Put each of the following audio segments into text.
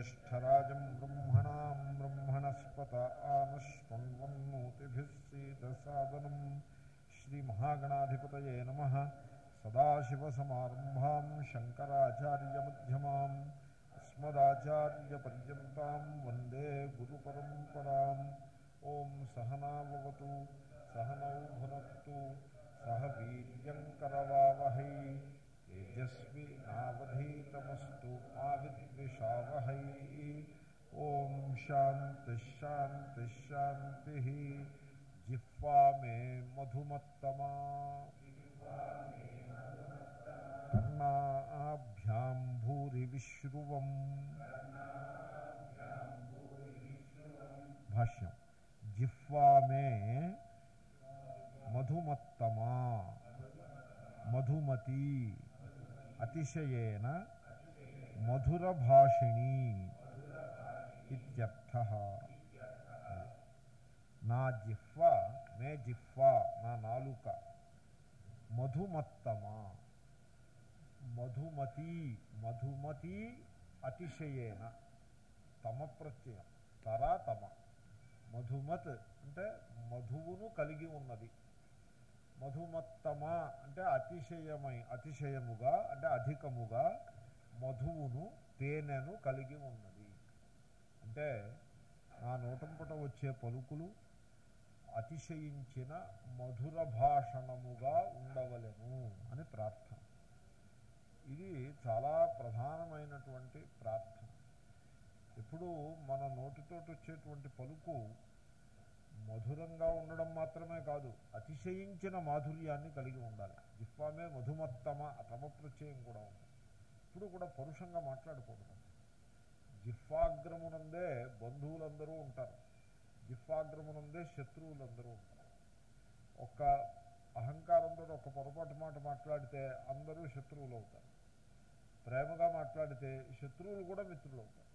ज्येष्ठराजं ब्रह्मणां ब्रह्मणस्पत आनुष्वन्वन्मूतिभिः सीदसादनं श्रीमहागणाधिपतये नमः सदाशिवसमारम्भां शङ्कराचार्यमध्यमाम् अस्मदाचार्यपर्यन्तां वन्दे गुरुपरम्पराम् ॐ सहनावतु सहनौ भुनक्तु सह वीर्यङ्करवावहै तेजस्विनावधीतमस्तु मा विद्विषावहै ॐ शान्तिश्शान्तिश्शान्तिः जिह्वा मे मधुमत्तमा। कर्णाभ्यां भूरिविश्रुवम्। भाष्यं जिह्वा मे मधुमत्तमा। मधुमती। అతిశయేన మధురభాషిణి ఇత్యర్థ నా జిహ్వ మే జిహ్వ నా నాలుక మధుమత్తమా మధుమతి మధుమతి అతిశయేన తమ ప్రత్యయం తరా తమ మధుమత్ అంటే మధువును కలిగి ఉన్నది। మధుమత్తమ అంటే అతిశయమై అతిశయముగా అంటే అధికముగా మధువును తేనెను కలిగి ఉన్నది. అంటే నా నోటంపట వచ్చే పలుకులు అతిశయించిన మధుర భాషణముగా ఉండవలెను అని ప్రార్థన. ఇది చాలా ప్రధానమైనటువంటి ప్రార్థన. ఇప్పుడు మన నోటితోటి వచ్చేటువంటి పలుకు మధురంగా ఉండడం మాత్రమే కాదు అతిశయించిన మాధుర్యాన్ని కలిగి ఉండాలి. జిహ్వామే మధుమత్తమ తమ ప్రత్యయం కూడా ఉంది. ఇప్పుడు కూడా పరుషంగా మాట్లాడకూడదు. జిహ్వాగ్రమునందే బంధువులందరూ ఉంటారు. జిహ్వాగ్రమునందే శత్రువులందరూ ఉంటారు. ఒక్క అహంకారంతో ఒక పొరపాటు మాట మాట్లాడితే అందరూ శత్రువులు అవుతారు ప్రేమగా మాట్లాడితే శత్రువులు కూడా మిత్రులు అవుతారు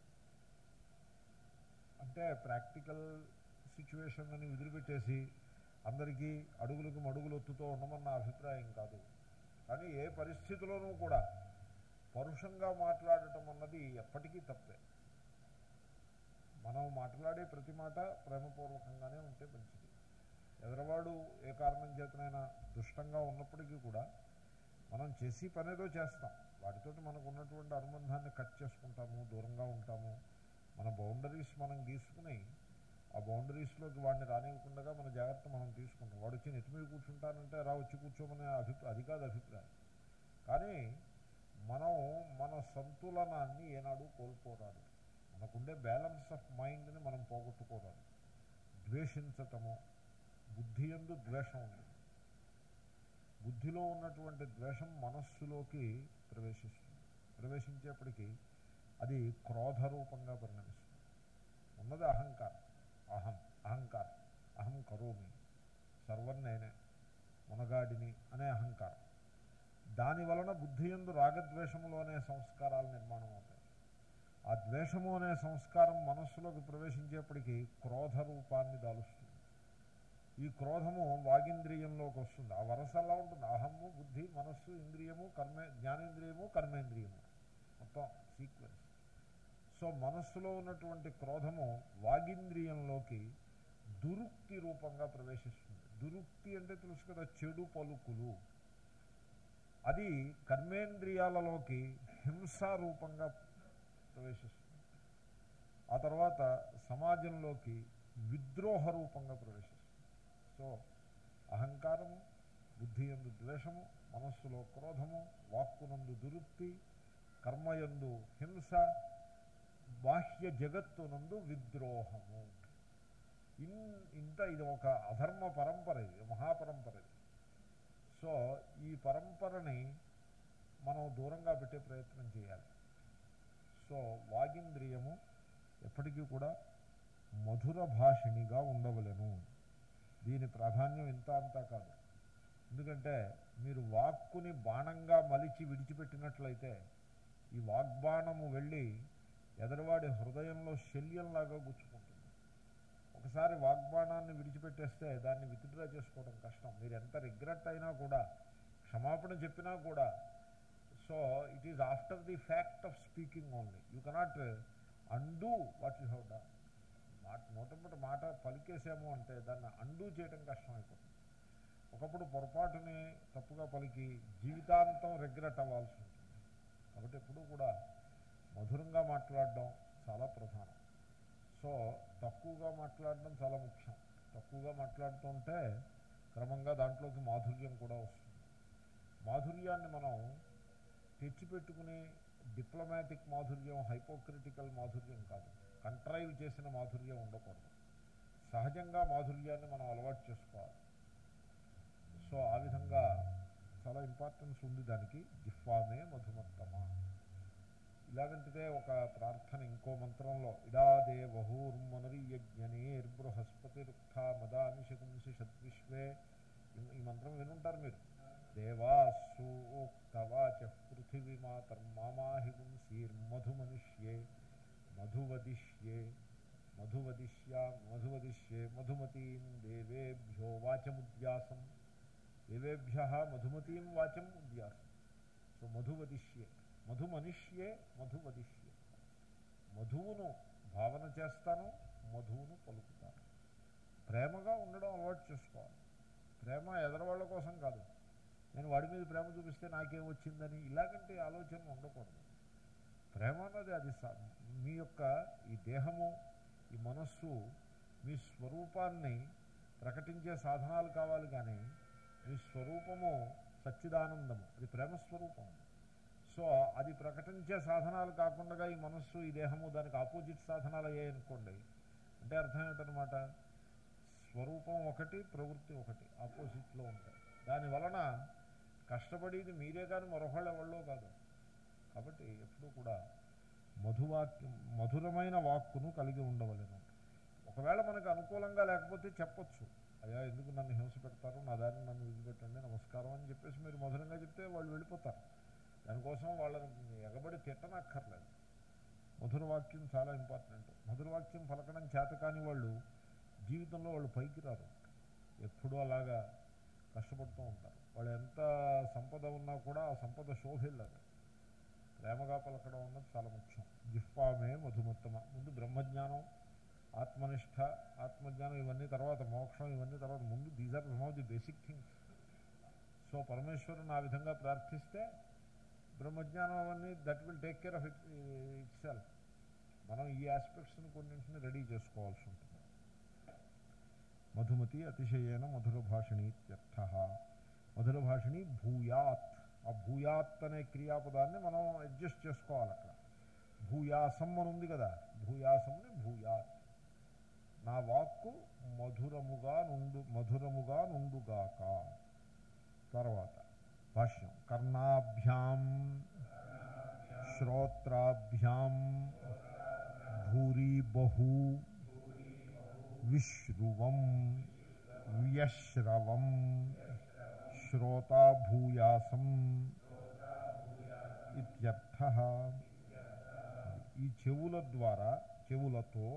అంటే ప్రాక్టికల్ సిచ్యువేషన్ అని వదిలిపెట్టేసి అందరికీ అడుగులకు మడుగులు ఒత్తుతో ఉండమన్న అభిప్రాయం కాదు. కానీ ఏ పరిస్థితిలోనూ కూడా పరుషంగా మాట్లాడటం అన్నది ఎప్పటికీ తప్పే. మనం మాట్లాడే ప్రతి మాట ప్రేమపూర్వకంగానే ఉంటే మంచిది. ఎదరవాడు ఏ కారణం చేతనైనా దుష్టంగా ఉన్నప్పటికీ కూడా మనం చేసి పనేదో చేస్తాం. వాటితోటి మనకు ఉన్నటువంటి అనుబంధాన్ని కట్ చేసుకుంటాము దూరంగా ఉంటాము. మన బౌండరీస్ మనం గీసుకుని ఆ బౌండరీస్లోకి వాడిని రానివ్వకుండా మన జాగ్రత్త మనం తీసుకుంటాం. వాడు వచ్చి నెత్తి మీద కూర్చుంటానంటే రా వచ్చి కూర్చోమనే అభిప్రాయం అది కాదు అభిప్రాయం. కానీ మనం మన సంతులనాన్ని ఏనాడు కోల్పోరాదు. మనకుండే బ్యాలెన్స్ ఆఫ్ మైండ్ని మనం పోగొట్టుకోరాదు. ద్వేషించటము బుద్ధి ఎందు ద్వేషం ఉంది బుద్ధిలో ఉన్నటువంటి ద్వేషం మనస్సులోకి ప్రవేశిస్తుంది. ప్రవేశించేప్పటికీ అది క్రోధ రూపంగా పరిణమిస్తుంది. ఉన్నది అహంకారం. అహం అహంకారం. అహం కరోమి. సర్వం నేనే. మునగాడిని అనే అహంకారం. దాని వలన బుద్ధి ఎందు రాగద్వేషములు అనే సంస్కారాలు నిర్మాణం అవుతాయి ఆ ద్వేషము అనే సంస్కారం మనస్సులోకి ప్రవేశించేప్పటికీ క్రోధ రూపాన్ని దాలుస్తుంది. ఈ క్రోధము వాగింద్రియంలోకి వస్తుంది. ఆ వరస అలా ఉంటుంది. అహము బుద్ధి మనస్సు ఇంద్రియము కర్మే జ్ఞానేంద్రియము కర్మేంద్రియము. మొత్తం సీక్వెన్స్ సో మనస్సులో ఉన్నటువంటి క్రోధము వాగింద్రియంలోకి దురుక్తి రూపంగా ప్రవేశిస్తుంది. దురుక్తి అంటే తెలుసు కదా చెడు పలుకులు. అది కర్మేంద్రియాలలోకి హింసారూపంగా ప్రవేశిస్తుంది. ఆ తర్వాత సమాజంలోకి విద్రోహ రూపంగా ప్రవేశిస్తుంది. సో అహంకారము బుద్ధి ఎందు ద్వేషము మనస్సులో క్రోధము వాక్కునందు దురుక్తి కర్మయందు హింస బాహ్య జగత్తునందు విద్రోహము. ఇన్ ఇంత ఇది ఒక అధర్మ పరంపర ఇది మహాపరంపర ఇది. సో ఈ పరంపరని మనం దూరంగా పెట్టే ప్రయత్నం చేయాలి. సో వాగింద్రియము ఎప్పటికీ కూడా మధుర భాషిణిగా ఉండవలను. దీని ప్రాధాన్యం ఇంత అంతా కాదు. ఎందుకంటే మీరు వాక్కుని బాణంగా మలిచి విడిచిపెట్టినట్లయితే ఈ వాగ్బాణము వెళ్ళి ఎదరవాడి హృదయంలో శల్యంలాగా గుచ్చుకుంటుంది. ఒకసారి వాగ్బాణాన్ని విడిచిపెట్టేస్తే దాన్ని విత్డ్రా చేసుకోవడం కష్టం. మీరు ఎంత రిగ్రెట్ అయినా కూడా క్షమాపణ చెప్పినా కూడా so it is after the fact of speaking only you cannot undo what you have done మాట నూటంపటి మాట పలికేసాము అంటే దాన్ని అండూ చేయడం కష్టమైపోతుంది. ఒకప్పుడు పొరపాటుని తప్పుగా పలికి జీవితాంతం రిగ్రెట్ అవ్వాల్సి ఉంటుంది. కాబట్టి ఎప్పుడూ కూడా మధురంగా మాట్లాడడం చాలా ప్రధానం. సో తక్కువగా మాట్లాడడం చాలా ముఖ్యం. తక్కువగా మాట్లాడుతుంటే క్రమంగా దాంట్లోకి మాధుర్యం కూడా వస్తుంది. మాధుర్యాన్ని మనం తెచ్చిపెట్టుకుని డిప్లొమాటిక్ మాధుర్యం హైపోక్రిటికల్ మాధుర్యం కాదు. కంట్రైవ్ చేసిన మాధుర్యం ఉండకూడదు. సహజంగా మాధుర్యాన్ని మనం అలవాటు చేసుకోవాలి. సో ఆ విధంగా చాలా ఇంపార్టెన్స్ ఉంది దానికి. జిహ్వామే మధుమత్తమ. ఇలాగంటిదే ఒక ప్రార్థన ఇంకో మంత్రంలో ఇడా దేవహూర్మనరీయజ్ఞనేర్బృహస్పతి రుక్త మదాని శకుంసి షద్విశ్వే ఈ మంత్రం వినుంటారు మీరు దేవాసూక్తవాచ పృథివీమాతర్మామాహి పుంసీర్మధుమనుష్యే మధువదిష్యే మధువదిష్యా మధువదిష్యే మధుమతీం దేవేభ్యో వాచముద్యాసం దేవేభ్య మధుమతీం వాచం ఉద్యాసం సో మధువదిష్యే మధు మనుష్యే మధు వదిష్యే మధువును భావన చేస్తాను మధువును పలుకుతాను. ప్రేమగా ఉండడం అలవాటు చేసుకోవాలి. ప్రేమ ఎదరవాళ్ళ కోసం కాదు. నేను వాడి మీద ప్రేమ చూపిస్తే నాకేం వచ్చిందని ఇలాగంటే ఆలోచన ఉండకూడదు. ప్రేమ అన్నది అది మీ యొక్క ఈ దేహము ఈ మనస్సు మీ స్వరూపాన్ని ప్రకటించే సాధనాలు కావాలి కానీ మీ స్వరూపము సచ్చిదానందము. అది ప్రేమ స్వరూపం. సో అది ప్రకటించే సాధనాలు కాకుండా ఈ మనస్సు ఈ దేహము దానికి ఆపోజిట్ సాధనాలు అయ్యాయి అనుకోండి. అంటే అర్థం ఏంటనమాట స్వరూపం ఒకటి ప్రవృత్తి ఒకటి ఆపోజిట్లో ఉంటాయి. దాని వలన కష్టపడేది మీరే కానీ మరొకళ్ళు ఎవళ్ళో కాదు. కాబట్టి ఎప్పుడూ కూడా మధువాక్యం మధురమైన వాక్కును కలిగి ఉండవలేను. ఒకవేళ మనకు అనుకూలంగా లేకపోతే చెప్పొచ్చు. అయ్యా ఎందుకు నన్ను హింస పెడతారు? నా దారిని నన్ను వదిలిపెట్టండి నమస్కారం అని చెప్పేసి మీరు మధురంగా చెప్తే వాళ్ళు వెళ్ళిపోతారు. దానికోసం వాళ్ళని ఎగబడి తిట్టనక్కర్లేదు. మధురవాక్యం చాలా ఇంపార్టెంట్. మధురవాక్యం పలకడం చేత కాని వాళ్ళు జీవితంలో వాళ్ళు పైకి రారు. ఎప్పుడూ అలాగా కష్టపడుతూ ఉంటారు. వాళ్ళు ఎంత సంపద ఉన్నా కూడా ఆ సంపద శోభిల్లదు. ప్రేమగా పలకడం అన్నది చాలా ముఖ్యం. జిహ్వామే మధుమత్తమ. ముందు బ్రహ్మజ్ఞానం ఆత్మనిష్ట ఆత్మజ్ఞానం ఇవన్నీ తర్వాత మోక్షం ఇవన్నీ తర్వాత ముందు these are some of the basic things so పరమేశ్వరుని ఆ విధంగా ప్రార్థిస్తే బ్రహ్మజ్ఞానం అవన్నీ that will take care of it itself మనం ఈ ఆస్పెక్ట్స్ని కొన్నింటిని రెడీ చేసుకోవాల్సి ఉంటుంది. మధుమతి అతిశయేన మధుర భాషిణీత్యర్థ మధుర భాషిణి భూయాత్. ఆ భూయాత్ అనే క్రియాపదాన్ని మనం అడ్జస్ట్ చేసుకోవాలి అక్కడ. భూయాసం అని ఉంది కదా. భూయాసంని భూయాత్. నా వాక్కు మధురముగా నుండు మధురముగా నుండుగాక. తర్వాత భాష్యం కర్ణాభ్యాం శ్రోత్రాభ్యాం భూరి బహు విశ్రువం వ్యశ్రవం శ్రోతాభూయాసం ఇత్యర్థ ఈ చెవుల ద్వారా చెవులతో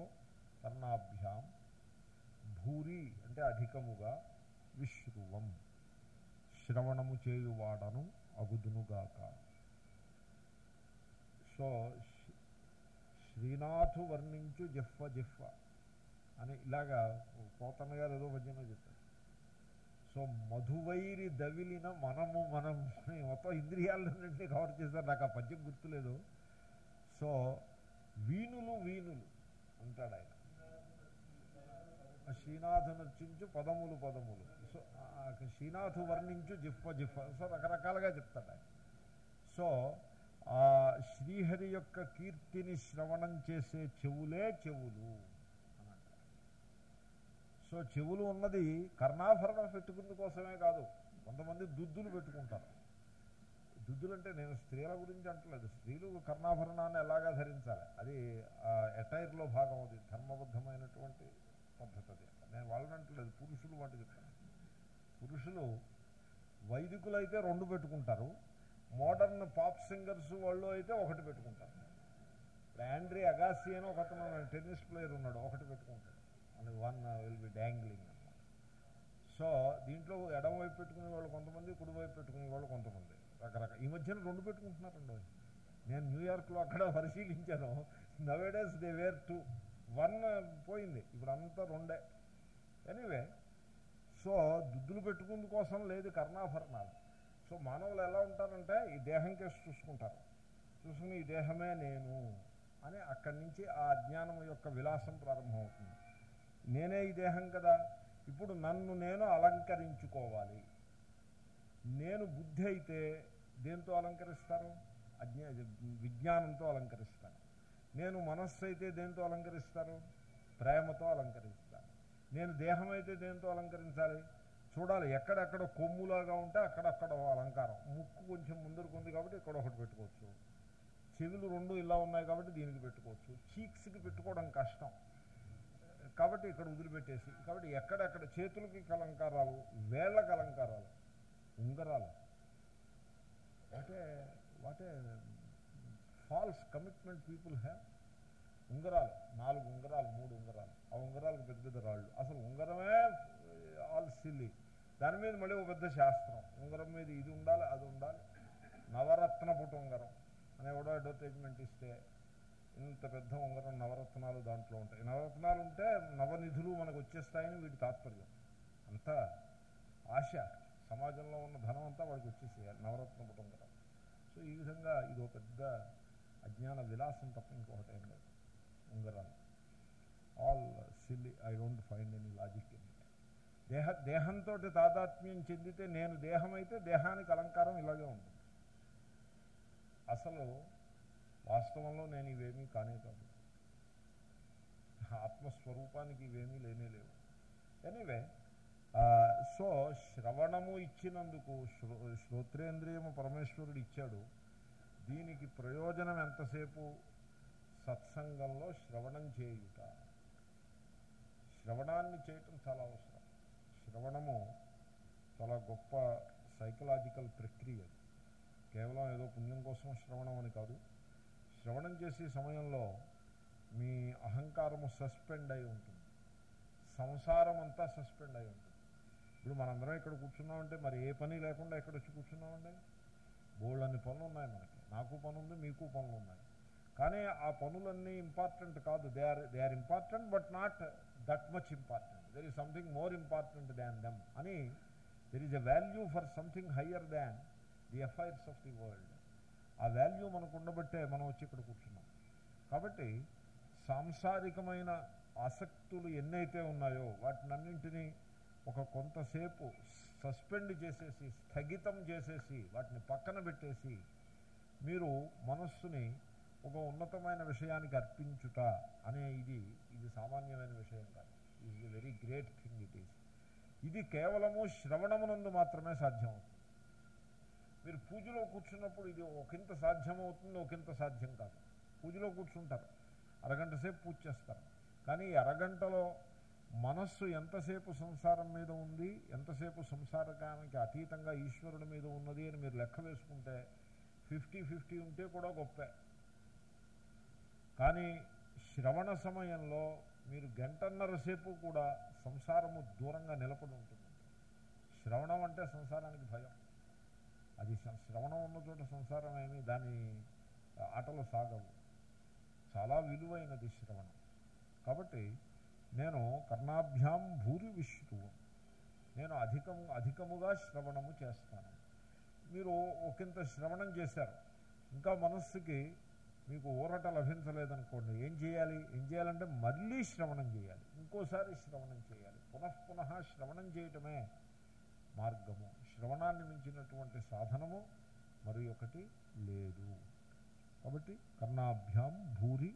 కర్ణాభ్యాం భూరి అంటే అధికముగా విశ్రువం. శ్రవణము చేయువాడను అగుదునుగాక. సో శ్రీనాథు వర్ణించు జిహ్వ జిహ్వ అని ఇలాగా పోతన్న గారు ఏదో పద్యంలో చెప్పారు. సో మధువైరి దవిలిన మనము మనం మొత్తం ఇంద్రియాలన్నింటినీ కవర్ చేశారు. నాకు ఆ పద్యం గుర్తులేదు. సో వీణులు వీణులు అంటాడు ఆయన. శ్రీనాథు నర్చించు పదములు పదములు. శ్రీనాథు వర్ణించు జిఫ్వ జిఫ్. సో రకరకాలుగా చెప్తాడు ఆయన. సో ఆ శ్రీహరి యొక్క కీర్తిని శ్రవణం చేసే చెవులే చెవులు సో చెవులు ఉన్నది కర్ణాభరణం పెట్టుకున్న కోసమే కాదు కొంతమంది దుద్దులు పెట్టుకుంటారు. దుద్దులు అంటే నేను స్త్రీల గురించి అంటలేదు. స్త్రీలు కర్ణాభరణాన్ని ఎలాగా ధరించాలి? అది ఎటైర్లో భాగం అది ధర్మబద్ధమైనటువంటి పద్ధతి నేను వాళ్ళని అంటలేదు పురుషులు వాటి చెప్తాను. పురుషులు వైదికులు అయితే రెండు పెట్టుకుంటారు. మోడర్న్ పాప్ సింగర్స్ వాళ్ళు అయితే ఒకటి పెట్టుకుంటారు. యాండ్రీ అగాసి అని ఒక టెన్నిస్ ప్లేయర్ ఉన్నాడు ఒకటి పెట్టుకుంటాడు. అని వన్ విల్ బి డ్యాంగ్లింగ్ అనమాట సో దీంట్లో ఎడమవైపు పెట్టుకునే వాళ్ళు కొంతమంది కుడివైపు పెట్టుకునే వాళ్ళు కొంతమంది. రకరకాల ఈ మధ్యన రెండు పెట్టుకుంటున్నారండి. నేను న్యూయార్క్లో అక్కడ పరిశీలించాను. Nowadays they were two. One పోయింది. ఇప్పుడు అంతా రెండే. ఎనీవే సో దుద్దులు పెట్టుకుందు కోసం లేదు కర్ణాభరణాలు. సో మానవులు ఎలా ఉంటారంటే ఈ దేహం కేసు చూసుకుంటారు. చూసుకుని ఈ దేహమే నేను అని అక్కడి నుంచి ఆ అజ్ఞానం యొక్క విలాసం ప్రారంభమవుతుంది. నేనే ఈ దేహం కదా. ఇప్పుడు నన్ను నేను అలంకరించుకోవాలి. నేను బుద్ధి అయితే దేంతో అలంకరిస్తారు? అజ్ఞా విజ్ఞానంతో అలంకరిస్తారు. నేను మనస్సు అయితే దేంతో అలంకరిస్తారు? ప్రేమతో అలంకరిస్తారు. నేను దేహం అయితే దేంతో అలంకరించాలి? చూడాలి ఎక్కడెక్కడ కొమ్ములాగా ఉంటే అక్కడక్కడ అలంకారం. ముక్కు కొంచెం ముందరకు ఉంది కాబట్టి ఇక్కడ ఒకటి పెట్టుకోవచ్చు. చెవులు రెండు ఇలా ఉన్నాయి కాబట్టి దీనికి పెట్టుకోవచ్చు. చీక్స్కి పెట్టుకోవడం కష్టం. కాబట్టి ఇక్కడ వదిలిపెట్టేసి కాబట్టి ఎక్కడెక్కడ చేతులకి అలంకారాలు వేళ్ళకి అలంకారాలు ఉంగరాలు. What a what a false commitment people have ఉంగరాలు నాలుగు ఉంగరాలు మూడు ఉంగరాలు. ఆ ఉంగరాలకు పెద్ద పెద్ద రాళ్ళు. అసలు ఉంగరమే eh, ఆల్ సిల్లి దాని మీద మళ్ళీ ఒక పెద్ద శాస్త్రం. ఉంగరం మీద ఇది ఉండాలి అది ఉండాలి. నవరత్న పుట ఉంగరం. అని ఎవడో అడ్వర్టైజ్మెంట్ ఇస్తే ఇంత పెద్ద ఉంగరం నవరత్నాలు దాంట్లో ఉంటాయి. నవరత్నాలు ఉంటే నవనిధులు మనకు వచ్చేస్తాయని వీటి తాత్పర్యం. అంతా ఆశ. సమాజంలో ఉన్న ధనం అంతా వాడికి వచ్చేసేయాలి నవరత్న పుట ఉంగరం. సో ఈ విధంగా ఇది ఒక పెద్ద అజ్ఞాన విలాసం తప్ప ఇంకొకటి ఏం లేదు. ఉంగరాలు all silly I don't find any logic in it దేహ దేహంతో తాదాత్మ్యం చెందితే నేను దేహం అయితే దేహానికి అలంకారం ఇలాగే ఉంటుంది అసలు వాస్తవంలో నేను ఇవేమీ కానే కాదు ఆత్మస్వరూపానికి ఇవేమీ లేనే లేవు ఎనీవే సో శ్రవణము ఇచ్చినందుకు శ్రో శ్రోత్రేంద్రియము పరమేశ్వరుడు ఇచ్చాడు దీనికి ప్రయోజనం ఎంతసేపు సత్సంగంలో శ్రవణం చేయుట. శ్రవణాన్ని చేయటం చాలా అవసరం. శ్రవణము చాలా గొప్ప సైకలాజికల్ ప్రక్రియ. కేవలం ఏదో పుణ్యం కోసం శ్రవణం అని కాదు. శ్రవణం చేసే సమయంలో మీ అహంకారము సస్పెండ్ అయి ఉంటుంది. సంసారం అంతా సస్పెండ్ అయి ఉంటుంది. ఇప్పుడు మనందరం ఇక్కడ కూర్చున్నామంటే మరి ఏ పని లేకుండా ఇక్కడ వచ్చి కూర్చున్నామండి? బోల్డ్ అన్ని పనులు ఉన్నాయి మనకి. నాకు పనులు ఉంది మీకు పనులు ఉన్నాయి. కానీ ఆ పనులన్నీ ఇంపార్టెంట్ కాదు. They are they are important but not that much important there is something more important than them అని there is a value for something higher than the affairs of the world ఆ value మనకు ఉండబట్టే మనం వచ్చి ఇక్కడ కూర్చున్నాం. కాబట్టి సాంసారికమైన ఆసక్తులు ఎన్నైతే ఉన్నాయో వాటినన్నింటినీ ఒక కొంతసేపు సస్పెండ్ చేసేసి స్థగితం చేసేసి వాటిని పక్కన పెట్టేసి మీరు మనస్సుని ఒక ఉన్నతమైన విషయానికి అర్పించుట అనే ఇది ఇది సామాన్యమైన విషయం కాదు. ఇది very great thing it is ఇది కేవలము శ్రవణమునందు మాత్రమే సాధ్యమవుతుంది. మీరు పూజలో కూర్చున్నప్పుడు ఇది ఒకంత సాధ్యమవుతుంది ఒకంత సాధ్యం కాదు. పూజలో కూర్చుంటారు. అరగంట సేపు పూజ చేస్తారు. కానీ అరగంటలో మనస్సు ఎంతసేపు సంసారం మీద ఉంది ఎంతసేపు సంసారకానికి అతీతంగా ఈశ్వరుడి మీద ఉన్నది అని మీరు లెక్క వేసుకుంటే ఫిఫ్టీ ఫిఫ్టీ ఉంటే కూడా గొప్పే. కానీ శ్రవణ సమయంలో మీరు గంటన్నర సేపు కూడా సంసారము దూరంగా నిలబడి ఉంటుంది. శ్రవణం అంటే సంసారానికి భయం. అది శ్రవణం ఉన్న చోట సంసారం ఏమి దాని ఆటలు సాగవు. చాలా విలువైనది శ్రవణం. కాబట్టి నేను కర్ణాభ్యాం భూరి విష్ణువు. నేను అధికము అధికముగా శ్రవణము చేస్తాను. మీరు ఒకంత శ్రవణం చేశారు. ఇంకా మనస్సుకి మీకు ఊరట లభించలేదనుకోండి ఏం చేయాలి? ఏం చేయాలంటే మళ్ళీ శ్రవణం చేయాలి. ఇంకోసారి శ్రవణం చేయాలి. పునఃపునః శ్రవణం చేయటమే మార్గము. శ్రవణాన్ని మించినటువంటి సాధనము మరి ఒకటి లేదు. కాబట్టి కర్ణాభ్యాం భూరి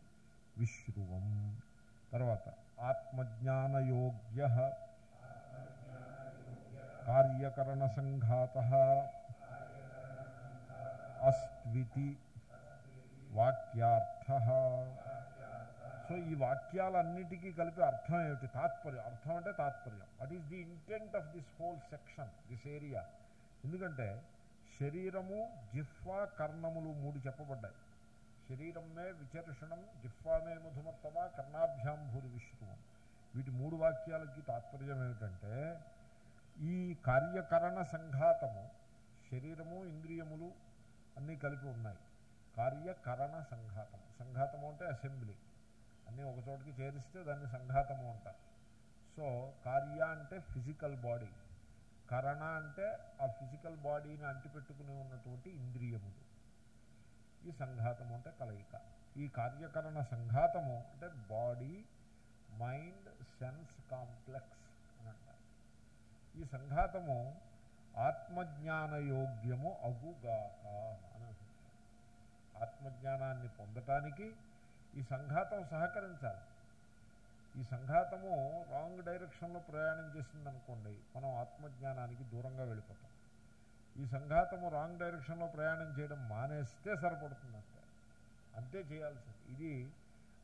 విశ్రువం. తర్వాత ఆత్మజ్ఞానయోగ్య కార్యకరణ సంఘాత అస్వితి వాక్యార్థ. సో ఈ వాక్యాలన్నిటికీ కలిపి అర్థం ఏమిటి? తాత్పర్యం. అర్థం అంటే తాత్పర్యం. What is the intent of this whole section this area ఎందుకంటే శరీరము జిహ్వా కర్ణములు మూడు చెప్పబడ్డాయి. శరీరమే విచర్షణం జిహ్వామే మధుమత్తమ కర్ణాభ్యాం భూరి విష్ణువం. వీటి మూడు వాక్యాలకి తాత్పర్యం ఏమిటంటే ఈ కార్యకరణ సంఘాతము శరీరము ఇంద్రియములు అన్నీ కలిపి ఉన్నాయి. కార్యకరణ సంఘాతం సంఘాతము అంటే అసెంబ్లీ. అన్నీ ఒక చోటికి చేరిస్తే దాన్ని సంఘాతము అంటారు. సో కార్య అంటే ఫిజికల్ బాడీ. కరణ అంటే ఆ ఫిజికల్ బాడీని అంటిపెట్టుకుని ఉన్నటువంటి ఇంద్రియములు. ఈ సంఘాతము అంటే కలయిక. ఈ కార్యకరణ సంఘాతము అంటే బాడీ మైండ్ సెన్స్ కాంప్లెక్స్ అని అంటారు. ఈ సంఘాతము ఆత్మజ్ఞానయోగ్యము అగుగాక. ఆత్మజ్ఞానాన్ని పొందటానికి ఈ సంఘాతం సహకరించాలి. ఈ సంఘాతము రాంగ్ డైరెక్షన్లో ప్రయాణం చేసిందనుకోండి మనం ఆత్మజ్ఞానానికి దూరంగా వెళ్ళిపోతాం. ఈ సంఘాతము రాంగ్ డైరెక్షన్లో ప్రయాణం చేయడం మానేస్తే సరిపడుతుందంటే అంతే. చేయాల్సింది. ఇది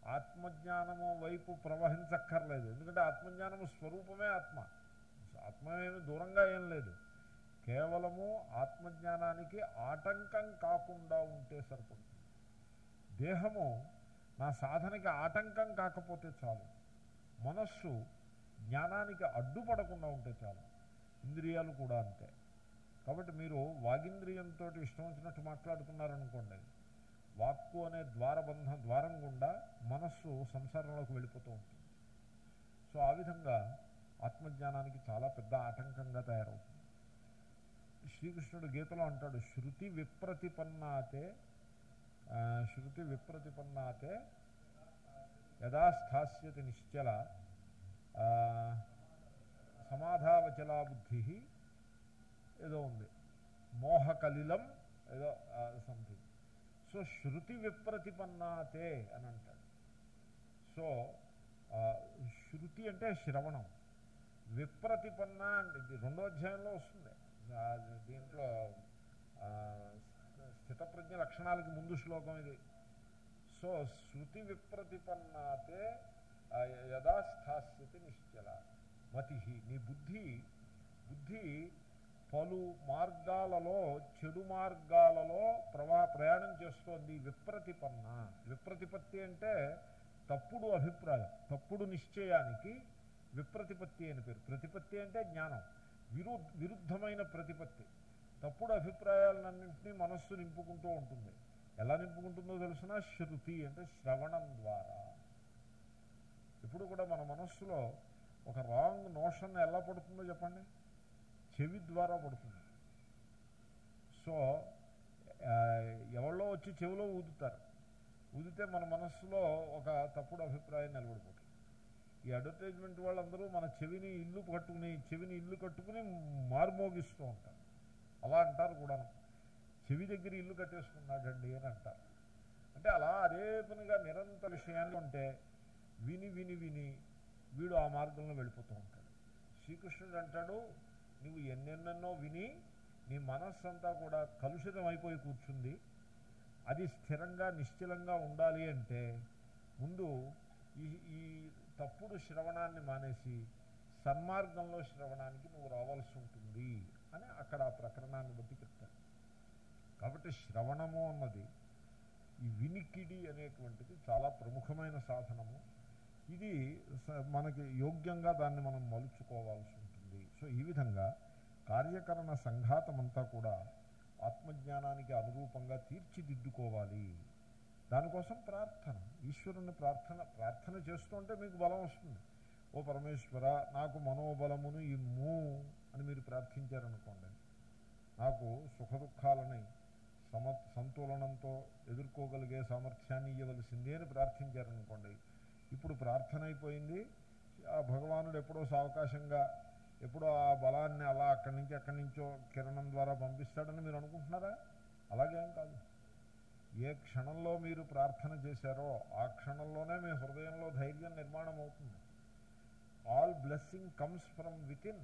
ఆత్మజ్ఞానము వైపు ప్రవహించక్కర్లేదు. ఎందుకంటే ఆత్మజ్ఞానము స్వరూపమే ఆత్మ. ఆత్మేమి దూరంగా ఏం లేదు. కేవలము ఆత్మజ్ఞానానికి ఆటంకం కాకుండా ఉంటే సరిపడుతుంది. దేహము నా సాధనకి ఆటంకం కాకపోతే చాలు. మనస్సు జ్ఞానానికి అడ్డుపడకుండా ఉంటే చాలు. ఇంద్రియాలు కూడా అంతే. కాబట్టి మీరు వాగింద్రియంతో ఇష్టం వచ్చినట్టు మాట్లాడుతున్నారనుకోండి వాక్కు అనే ద్వారబంధ ద్వారం గుండా మనస్సు సంసారంలోకి వెళ్ళిపోతూ ఉంటుంది. సో ఆ విధంగా ఆత్మజ్ఞానానికి చాలా పెద్ద ఆటంకంగా తయారవుతుంది. శ్రీకృష్ణుడు గీతలో అంటాడు శృతి విప్రతిపన్నాతే శృతి విప్రతిపన్నాతే యదా స్థాస్యతి నిశ్చల. సమాధావచలా బుద్ధి ఏదో ఉంది. మోహకలిలం ఏదో సంథింగ్ సో శృతి విప్రతిపన్నాతే అని అంటాడు. సో శృతి అంటే శ్రవణం. విప్రతిపన్న అంటే రెండో అధ్యాయంలో వస్తుంది. దీంట్లో స్థితప్రజ్ఞ లక్షణాలకి ముందు శ్లోకం ఇది. సో శృతి విప్రతిపన్నాతే యదా స్థాస్యతి నిశ్చల. మతి నీ బుద్ధి బుద్ధి పలు మార్గాలలో చెడు మార్గాలలో ప్రవా ప్రయాణం చేస్తోంది. విప్రతిపన్న విప్రతిపత్తి అంటే తప్పుడు అభిప్రాయం తప్పుడు నిశ్చయానికి విప్రతిపత్తి అని పేరు. ప్రతిపత్తి అంటే జ్ఞానం. విరు విరుద్ధమైన ప్రతిపత్తి. తప్పుడు అభిప్రాయాలన్నింటినీ మనస్సు నింపుకుంటూ ఉంటుంది. ఎలా నింపుకుంటుందో తెలిసిన శృతి అంటే శ్రవణం ద్వారా. ఇప్పుడు కూడా మన మనస్సులో ఒక రాంగ్ నోషన్ ఎలా పడుతుందో చెప్పండి? చెవి ద్వారా పడుతుంది. సో ఎవరో వచ్చి చెవిలో ఊదుతారు. ఊదితే మన మనస్సులో ఒక తప్పుడు అభిప్రాయం నిలబడిపోతుంది. ఈ అడ్వర్టైజ్మెంట్ వాళ్ళందరూ మన చెవిని ఇల్లు కట్టుకుని చెవిని ఇల్లు కట్టుకుని మార్మోగిస్తూ ఉంటారు. అలా అంటారు కూడా చెవి దగ్గర ఇల్లు కట్టేసుకున్నాడండి అని అంటారు. అంటే అలా అదే పనిగా నిరంతర విషయాన్ని ఉంటే విని విని విని వీడు ఆ మార్గంలో వెళ్ళిపోతూ ఉంటాడు. శ్రీకృష్ణుడు అంటాడు నువ్వు ఎన్నెన్నెన్నో విని నీ మనస్సంతా కూడా కలుషితం అయిపోయి కూర్చుంది. అది స్థిరంగా నిశ్చలంగా ఉండాలి అంటే ముందు ఈ ఈ తప్పుడు శ్రవణాన్ని మానేసి సన్మార్గంలో శ్రవణానికి నువ్వు రావాల్సి ఉంటుంది. అని అక్కడ ఆ ప్రకరణాన్ని బట్టి చెప్తారు. కాబట్టి శ్రవణము అన్నది ఈ వినికిడి అనేటువంటిది చాలా ప్రముఖమైన సాధనము. ఇది మనకి యోగ్యంగా దాన్ని మనం మలుచుకోవాల్సి ఉంటుంది. సో ఈ విధంగా కార్యకరణ సంఘాతమంతా కూడా ఆత్మజ్ఞానానికి అనురూపంగా తీర్చిదిద్దుకోవాలి. దానికోసం ప్రార్థన ఈశ్వరుని ప్రార్థన ప్రార్థన చేస్తుంటే మీకు బలం వస్తుంది. ఓ పరమేశ్వర నాకు మనోబలమును ఇమ్ము. అని మీరు ప్రార్థించారనుకోండి నాకు సుఖ దుఃఖాలని సమ సంతులనంతో ఎదుర్కోగలిగే సామర్థ్యాన్ని ఇవ్వవలసిందే అని ప్రార్థించారనుకోండి. ఇప్పుడు ప్రార్థన అయిపోయింది. ఆ భగవానుడు ఎప్పుడో సావకాశంగా ఎప్పుడో ఆ బలాన్ని అలా అక్కడి నుంచి అక్కడి నుంచో కిరణం ద్వారా పంపిస్తాడని మీరు అనుకుంటున్నారా? అలాగేం కాదు. ఏ క్షణంలో మీరు ప్రార్థన చేశారో ఆ క్షణంలోనే మీ హృదయంలో ధైర్యం నిర్మాణం అవుతుంది all blessing comes from within.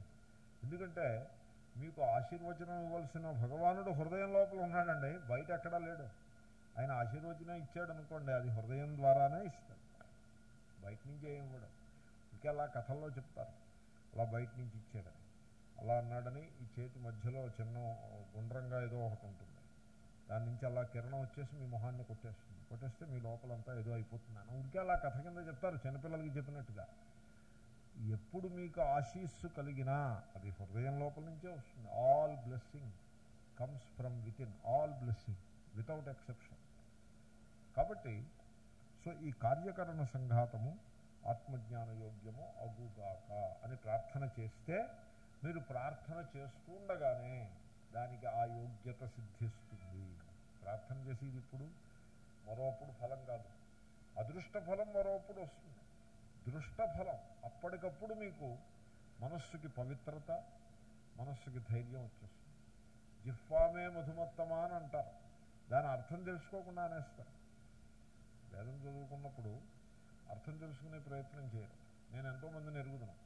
ఎందుకంటే మీకు ఆశీర్వచనం ఇవ్వాల్సిన భగవానుడు హృదయం లోపల ఉన్నాడండి బయట ఎక్కడా లేడు. ఆయన ఆశీర్వచనం ఇచ్చాడు అనుకోండి అది హృదయం ద్వారానే ఇస్తాడు. బయట నుంచి ఏం ఇవ్వడం. ఇంకా అలా కథల్లో చెప్తారు. అలా బయట నుంచి ఇచ్చాడని అలా అన్నాడని ఈ చేతి మధ్యలో చిన్న గుండ్రంగా ఏదో ఒకటి ఉంటుంది. దాని నుంచి అలా కిరణం వచ్చేసి మీ మొహాన్ని కొట్టేస్తుంది. కొట్టేస్తే మీ లోపలంతా ఏదో అయిపోతుంది అని ఉడికే అలా కథ కింద చెప్తారు చిన్నపిల్లలకి చెప్పినట్టుగా. ఎప్పుడు మీకు ఆశీస్సు కలిగినా అది హృదయం లోపల నుంచే వస్తుంది. All blessing comes from within all blessing without exception కాబట్టి సో ఈ కార్యకరణ సంఘాతము ఆత్మజ్ఞాన యోగ్యము అగుగాక అని ప్రార్థన చేస్తే మీరు ప్రార్థన చేస్తుండగానే దానికి ఆ యోగ్యత సిద్ధిస్తుంది. ప్రార్థన చేసేది ఇప్పుడు మరోప్పుడు ఫలం కాదు. అదృష్ట ఫలం మరోప్పుడు వస్తుంది. దృష్ట ఫలం అప్పటికప్పుడు మీకు మనస్సుకి పవిత్రత మనస్సుకి ధైర్యం వచ్చేస్తుంది. జిహ్వామే మధుమత్తమా అని అంటారు. దాని అర్థం తెలుసుకోకుండా అనేస్తారు. వేదం చదువుకున్నప్పుడు అర్థం తెలుసుకునే ప్రయత్నం చేయరు. నేను ఎంతోమందిని ఎరుగుతున్నాను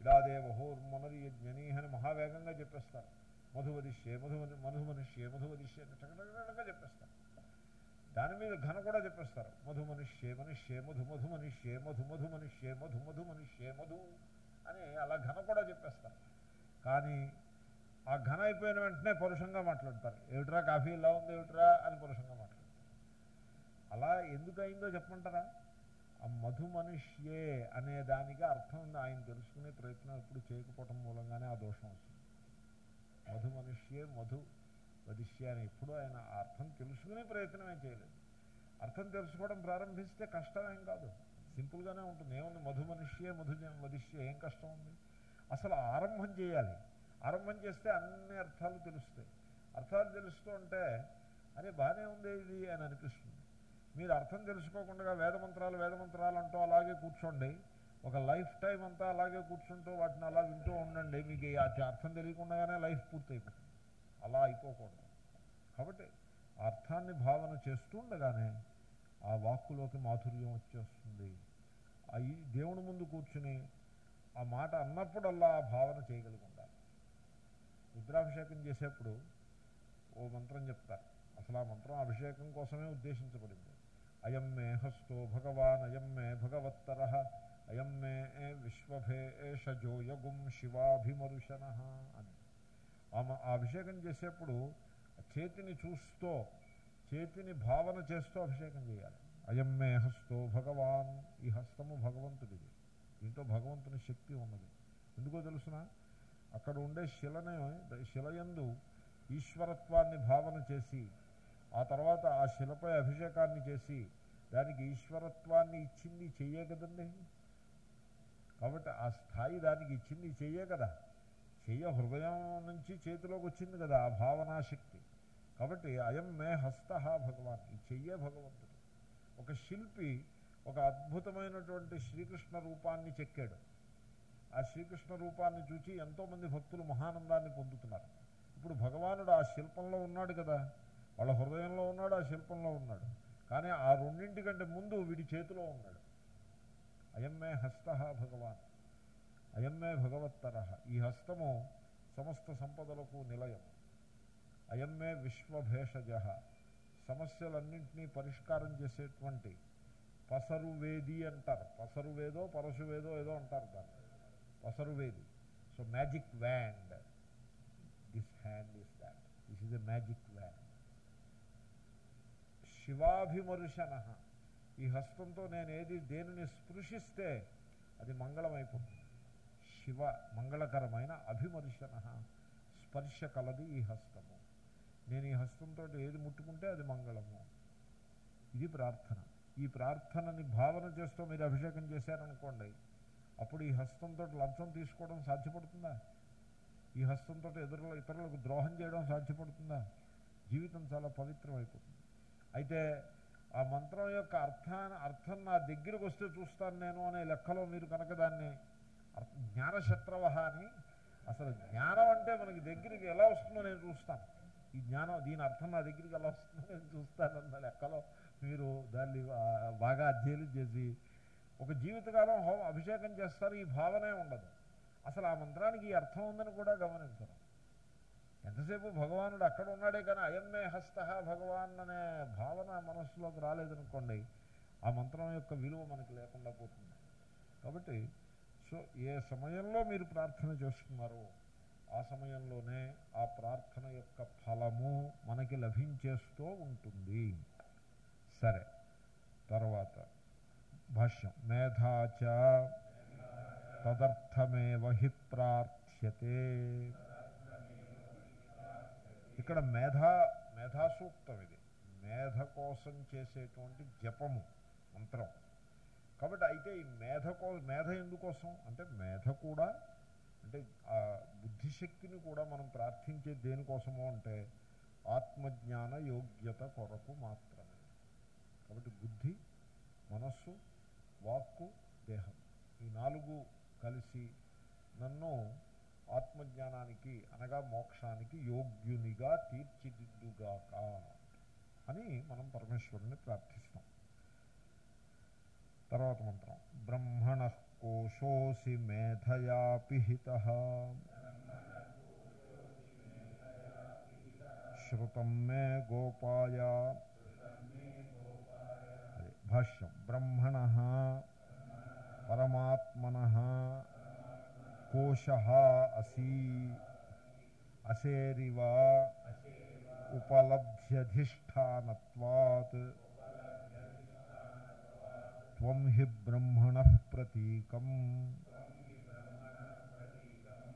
ఇడాదేవహోర్మనరి యజ్ఞని అని మహావేగంగా చెప్పేస్తారు. మధువదిష్యే మధు మధుమనుష్యే మధువదిష్యే చక్కగా చెప్పేస్తారు. దాని మీద ఘన కూడా చెప్పేస్తారు. మధు మనుష్యే మనుష్యే మధు మధు మనుష్యే మధు మధు మనుష్యే మధు మధు మనుష్యే మధు అని అలా ఘన కూడా చెప్పేస్తారు. కానీ ఆ ఘన అయిపోయిన వెంటనే పరుషంగా మాట్లాడతారు. ఏమిట్రా కాఫీ ఇలా ఉంది ఏమిట్రా అని పరుషంగా మాట్లాడతారు. అలా ఎందుకు అయిందో చెప్పమంటారా? ఆ మధు మనుష్యే అనే దానికి అర్థం ఆయన తెలుసుకునే ప్రయత్నం ఎప్పుడు చేయకపోవటం మూలంగానే ఆ దోషం వస్తుంది. మధు మనుష్యే మధు వదిష్య అని ఎప్పుడూ ఆయన అర్థం తెలుసుకునే ప్రయత్నమే చేయలేదు. అర్థం తెలుసుకోవడం ప్రారంభిస్తే కష్టమేం కాదు. సింపుల్గానే ఉంటుంది. ఏముంది? మధు మనుష్యే మధు వదిష్యే ఏం కష్టం ఉంది? అసలు ఆరంభం చేయాలి. ఆరంభం చేస్తే అన్ని అర్థాలు తెలుస్తాయి. అర్థాలు తెలుస్తూ ఉంటే అరే బాగానే ఉంది ఇది అని అనిపిస్తుంది. మీరు అర్థం తెలుసుకోకుండా వేదమంత్రాలు వేదమంత్రాలు అంటూ అలాగే కూర్చోండి. ఒక లైఫ్ టైం అంతా అలాగే కూర్చుంటూ వాటిని అలా వింటూ ఉండండి. మీకు అర్థం తెలియకుండానే లైఫ్ పూర్తయిపోతుంది. అలా అయిపోకూడదు. కాబట్టి ఆ అర్థాన్ని భావన చేస్తుండగానే ఆ వాక్కులోకి మాధుర్యం వచ్చేస్తుంది. ఆ ఈ దేవుని ముందు కూర్చుని ఆ మాట అన్నప్పుడల్లా ఆ భావన చేయగలుగుండాలి. రుద్రాభిషేకం చేసేప్పుడు ఓ మంత్రం చెప్తారు. అసలు ఆ మంత్రం అభిషేకం కోసమే ఉద్దేశించబడింది. అయం మే హస్తో భగవాన్ అయం మే భగవత్తర అయం మే విశ్వభేషజోయగుం శివాభిమరుశన అని. ఆ అభిషేకం చేసేప్పుడు చేతిని చూస్తూ చేతిని భావన చేస్తూ అభిషేకం చేయాలి. అయం మే హస్తో భగవాన్ ఈ హస్తము భగవంతుడిది. దీంతో భగవంతుని శక్తి ఉన్నది. ఎందుకో తెలుసిన? అక్కడ ఉండే శిలనే శిలయందు ఈశ్వరత్వాన్ని భావన చేసి ఆ తర్వాత ఆ శిలపై అభిషేకాన్ని చేసి దానికి ఈశ్వరత్వాన్ని ఇచ్చింది చెయ్యే కదండి? కాబట్టి ఆ స్థాయి దానికి ఇచ్చింది చెయ్యే కదా? చెయ్య హృదయం నుంచి చేతిలోకి వచ్చింది కదా ఆ భావనాశక్తి. కాబట్టి అయం మే హస్త భగవాన్ ఈ చెయ్యే భగవంతుడు. ఒక శిల్పి ఒక అద్భుతమైనటువంటి శ్రీకృష్ణ రూపాన్ని చెక్కాడు. ఆ శ్రీకృష్ణ రూపాన్ని చూచి ఎంతోమంది భక్తులు మహానందాన్ని పొందుతున్నారు. ఇప్పుడు భగవానుడు ఆ శిల్పంలో ఉన్నాడు కదా వాళ్ళ హృదయంలో ఉన్నాడు ఆ శిల్పంలో ఉన్నాడు. కానీ ఆ రెండింటికంటే ముందు వీడి చేతిలో ఉన్నాడు. అయమ్మే హస్త భగవాన్. అయమ్మే భగవత్తర. ఈ హస్తము సమస్త సంపదలకు నిలయం. అయమ్మే విశ్వభేషజ. సమస్యలన్నింటినీ పరిష్కారం చేసేటువంటి పసరువేది అంటారు. పసరువేదో పరశువేదో ఏదో అంటారు దాన్ని. పసరువేది. So magic wand. This hand is that. This is a magic wand. శివాభిమరుషన ఈ హస్తంతో నేను ఏది దేనిని స్పృశిస్తే అది మంగళమైపోతుంది. శివ మంగళకరమైన అభిమర్శన స్పర్శ కలది ఈ హస్తము. నేను ఈ హస్తంతో ఏది ముట్టుకుంటే అది మంగళము. ఇది ప్రార్థన. ఈ ప్రార్థనని భావన చేస్తూ మీరు అభిషేకం చేశారనుకోండి అప్పుడు ఈ హస్తంతో లంచం తీసుకోవడం సాధ్యపడుతుందా? ఈ హస్తంతో ఎదురు ఇతరులకు ద్రోహం చేయడం సాధ్యపడుతుందా? జీవితం చాలా పవిత్రమైపోతుంది. అయితే ఆ మంత్రం యొక్క అర్థాన్ని అర్థం నా దగ్గరకు వస్తే చూస్తాను నేను అనే లెక్కలో మీరు కనుక దాన్ని జ్ఞానశత్రవ అని అసలు జ్ఞానం అంటే మనకి దగ్గరికి ఎలా వస్తుందో నేను చూస్తాను. ఈ జ్ఞానం దీని అర్థం నా దగ్గరికి ఎలా వస్తుందో నేను చూస్తానన్న లెక్కలో మీరు దాన్ని బాగా అధ్యయనం చేసి ఒక జీవితకాలం హోమ అభిషేకం చేస్తారు ఈ భావనే ఉండదు. అసలు ఆ మంత్రానికి ఈ అర్థం ఉందని కూడా గమనించరు. ఎంతసేపు భగవానుడు అక్కడ ఉన్నాడే కానీ అయమ్మే హస్త భగవాన్ అనే భావన మనస్సులోకి రాలేదనుకోండి ఆ మంత్రం యొక్క విలువ మనకి లేకుండా పోతుంది. కాబట్టి సో ఏ సమయంలో మీరు ప్రార్థన చేస్తున్నారో ఆ సమయంలోనే ఆ ప్రార్థన యొక్క ఫలము మనకి లభించేస్తూ ఉంటుంది. సరే తర్వాత భాష్యం. మేధాచ తదర్థమేవ హి ప్రార్థ్యతే. ఇక్కడ మేధా మేధాసూక్తం ఇది. మేధ కోసం చేసేటువంటి జపము మంత్రం. కాబట్టి అయితే ఈ మేధ కో మేధ ఎందుకోసం? అంటే మేధ కూడా అంటే ఆ బుద్ధిశక్తిని కూడా మనం ప్రార్థించే దేనికోసము అంటే ఆత్మజ్ఞాన యోగ్యత కొరకు మాత్రమే. కాబట్టి బుద్ధి మనస్సు వాక్కు దేహం ఈ నాలుగు కలిసి నన్ను ఆత్మజ్ఞానానికి అనగా మోక్షానికి యోగ్యునిగా తీర్చిదిద్దుగాక అని మనం పరమేశ్వరుని ప్రార్థిస్తాం. తర్వాత మంత్రం బ్రహ్మణ కోశోసి మేధయా పిహిత శ్రుతం మే గోపాయ అదే భాష్యం బ్రహ్మణ పరమాత్మన కోశ అసి అసేరివ ఉపలభ్యధిష్టానత్వాత్ త్వం హి బ్రహ్మణ ప్రతీకం.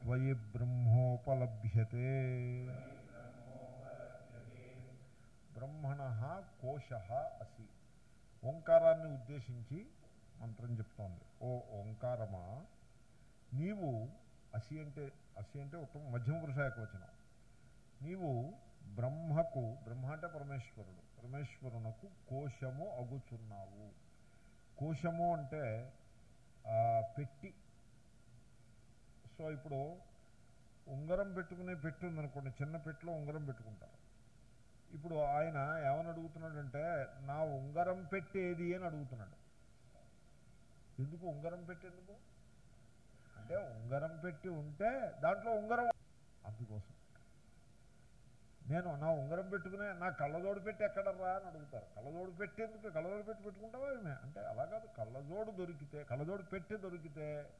త్వయి బ్రహ్మోపలభ్యతే. బ్రహ్మణ కోశ అసి. ఓంకారాన్ని ఉద్దేశించి మంత్రం చెప్తోంది. ఓ ఓంకారమా నీవు అసి అంటే అసి అంటే ఉత్తమ మధ్యమ పురుష ఏకవచనం నీవు బ్రహ్మకు బ్రహ్మ అంటే పరమేశ్వరుడు. పరమేశ్వరునకు కోశము అగుచున్నావు. కోశము అంటే పెట్టి. సో ఇప్పుడు ఉంగరం పెట్టుకునే పెట్టి ఉందనుకోండి చిన్న పెట్టిలో ఉంగరం పెట్టుకుంటారు. ఇప్పుడు ఆయన ఏమని అడుగుతున్నాడంటే నా ఉంగరం పెట్టేది అని అడుగుతున్నాడు. ఎందుకు ఉంగరం పెట్టేందుకు? అంటే ఉంగరం పెట్టి ఉంటే దాంట్లో ఉంగరం అందుకోసం. నేను నా ఉంగరం పెట్టుకునే నా కళ్ళజోడు పెట్టి ఎక్కడ రా అని అడుగుతారు. కళ్ళజోడు పెట్టేందుకు కళ్ళజోడు పెట్టి పెట్టుకుంటావా ఏమే? అంటే అలా కాదు. కళ్ళజోడు దొరికితే కళ్ళజోడు పెట్టి దొరికితే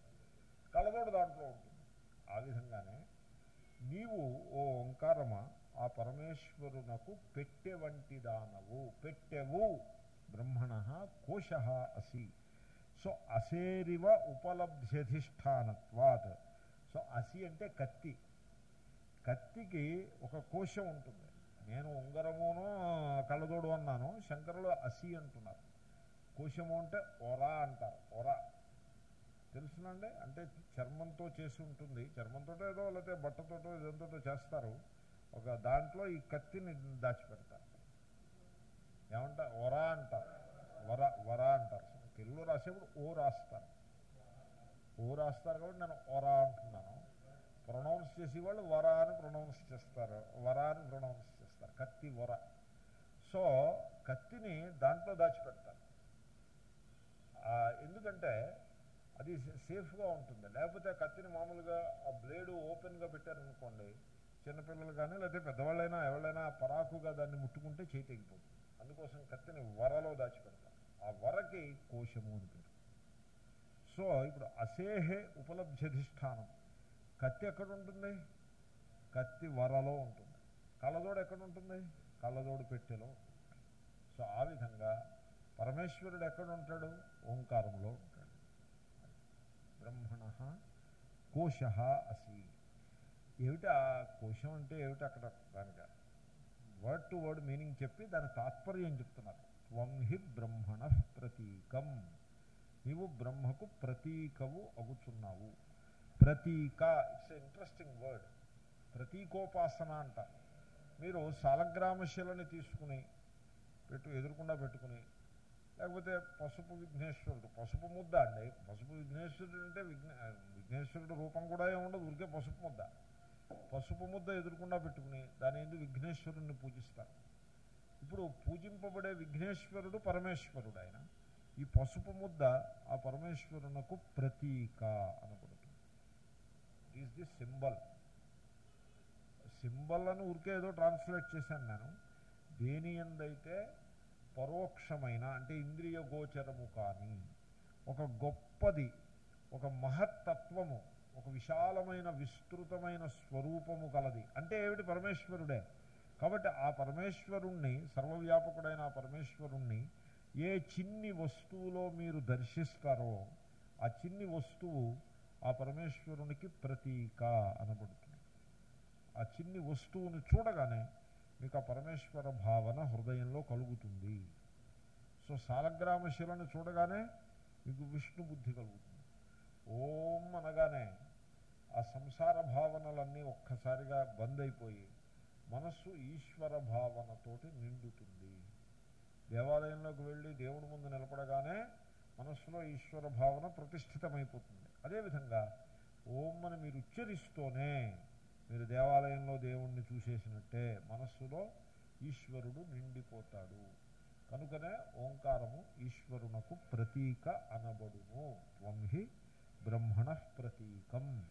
కళ్ళజోడు దాంట్లో ఉంటుంది. ఆ విధంగానే నీవు ఓ ఓంకారమా ఆ పరమేశ్వరునకు పెట్టె వంటి దానవు. పెట్టెవు. బ్రహ్మణ కోశ అసి. సో అసేరివ ఉపలబ్ధ్యధిష్టానత్వాత్. సో అసి అంటే కత్తి. కత్తికి ఒక కోశం ఉంటుంది. నేను ఉంగరమును కళ్ళదోడు అన్నాను శంకరులు అసి అంటున్నారు. కోశము అంటే ఒరా అంటారు ఒరా. తెలుసునండి? అంటే చర్మంతో చేసి ఉంటుంది. చర్మంతో ఏదో లేకపోతే బట్టతోటో ఇదంతతో చేస్తారు. ఒక దాంట్లో ఈ కత్తిని దాచిపెడతారు. ఏమంటారు ఒరా అంటారు. వర వర అంటారు. తెలుగులో రాసేప్పుడు ఓ రాస్తారు. ఓ రాస్తారు కాబట్టి నేను ఒరా అంటున్నాను. ప్రొనౌన్స్ చేసేవాళ్ళు వర అని ప్రొనౌన్స్ చేస్తారు. వర అని ప్రొనౌన్స్ చేస్తారు. కత్తి వర. సో కత్తిని దాంట్లో దాచిపెడతారు. ఎందుకంటే అది సేఫ్గా ఉంటుంది. లేకపోతే ఆ కత్తిని మామూలుగా ఆ బ్లేడు ఓపెన్గా పెట్టారనుకోండి చిన్నపిల్లలు కానీ లేకపోతే పెద్దవాళ్ళైనా ఎవరైనా పరాకుగా దాన్ని ముట్టుకుంటే చేయి తెగిపోతుంది. అందుకోసం కత్తిని వరలో దాచిపెడతారు. ఆ వరకి కోశము అని పేరు. సో ఇప్పుడు అసేహే ఉపలబ్ధ్యధిష్టానం. కత్తి ఎక్కడ ఉంటుంది కత్తి వరలో ఉంటుంది. కళ్ళజోడు ఎక్కడ ఉంటుంది కళ్ళజోడు పెట్టెలో సో ఆ విధంగా పరమేశ్వరుడు ఎక్కడ ఉంటాడు ఓంకారంలో ఉంటాడు. బ్రహ్మణ కోశ అసి. ఏమిటి ఆ కోశం అంటే ఏమిటి అక్కడ? దానికి వర్డ్ టు వర్డ్ మీనింగ్ చెప్పి దాని తాత్పర్యం చెప్తున్నారు. త్వం హి బ్రహ్మణ ప్రతీకం. నీవు బ్రహ్మకు ప్రతీకవు అగుచున్నావు. ప్రతీక ఇట్స్ ఇంట్రెస్టింగ్ వర్డ్ ప్రతీకోపాసన అంటారు మీరు సాలగ్రామశిలని తీసుకుని పెట్టు ఎదురుకుండా పెట్టుకుని లేకపోతే పసుపు విఘ్నేశ్వరుడు పసుపు ముద్ద అండి. పసుపు విఘ్నేశ్వరుడు అంటే విఘ్నే విఘ్నేశ్వరుడు రూపం కూడా ఏముండదు ఊరికే పసుపు ముద్ద. పసుపు ముద్ద ఎదురుకుండా పెట్టుకుని దాని ఎందుకు విఘ్నేశ్వరుణ్ణి పూజిస్తారు. ఇప్పుడు పూజింపబడే విఘ్నేశ్వరుడు పరమేశ్వరుడు ఆయన. ఈ పసుపు ముద్ద ఆ పరమేశ్వరునకు ప్రతీక అనబడుతుంది ఈజ్ ది సింబల్ సింబల్ అని ఊరికే ఏదో ట్రాన్స్లేట్ చేశాను నేను. దేని ఎందైతే పరోక్షమైన అంటే ఇంద్రియ గోచరము కానీ ఒక గొప్పది ఒక మహత్తత్వము ఒక విశాలమైన విస్తృతమైన స్వరూపము కలది. అంటే ఏమిటి పరమేశ్వరుడే? కాబట్టి ఆ పరమేశ్వరుణ్ణి సర్వవ్యాపకుడైన ఆ పరమేశ్వరుణ్ణి ఏ చిన్ని వస్తువులో మీరు దర్శిస్తారో ఆ చిన్ని వస్తువు ఆ పరమేశ్వరునికి ప్రతీక అనబడుతుంది. ఆ చిన్ని వస్తువుని చూడగానే మీకు ఆ పరమేశ్వర భావన హృదయంలో కలుగుతుంది. సో సాలగ్రామ శిలను చూడగానే మీకు విష్ణు బుద్ధి కలుగుతుంది. ఓం అనగానే ఆ సంసార భావనలన్నీ ఒక్కసారిగా బంద్ అయిపోయి మనస్సు ఈశ్వర భావనతోటి నిండుతుంది. దేవాలయంలోకి వెళ్ళి దేవుడి ముందు నిలబడగానే మనస్సులో ఈశ్వర భావన ప్రతిష్ఠితమైపోతుంది. అదేవిధంగా ఓం అని మీరు ఉచ్చరిస్తూనే మీరు దేవాలయంలో దేవుణ్ణి చూసేసినట్టే మనస్సులో ఈశ్వరుడు నిండిపోతాడు. కనుకనే ఓంకారము ఈశ్వరునకు ప్రతీక అనబడును. త్వంహి బ్రహ్మణ ప్రతీకం.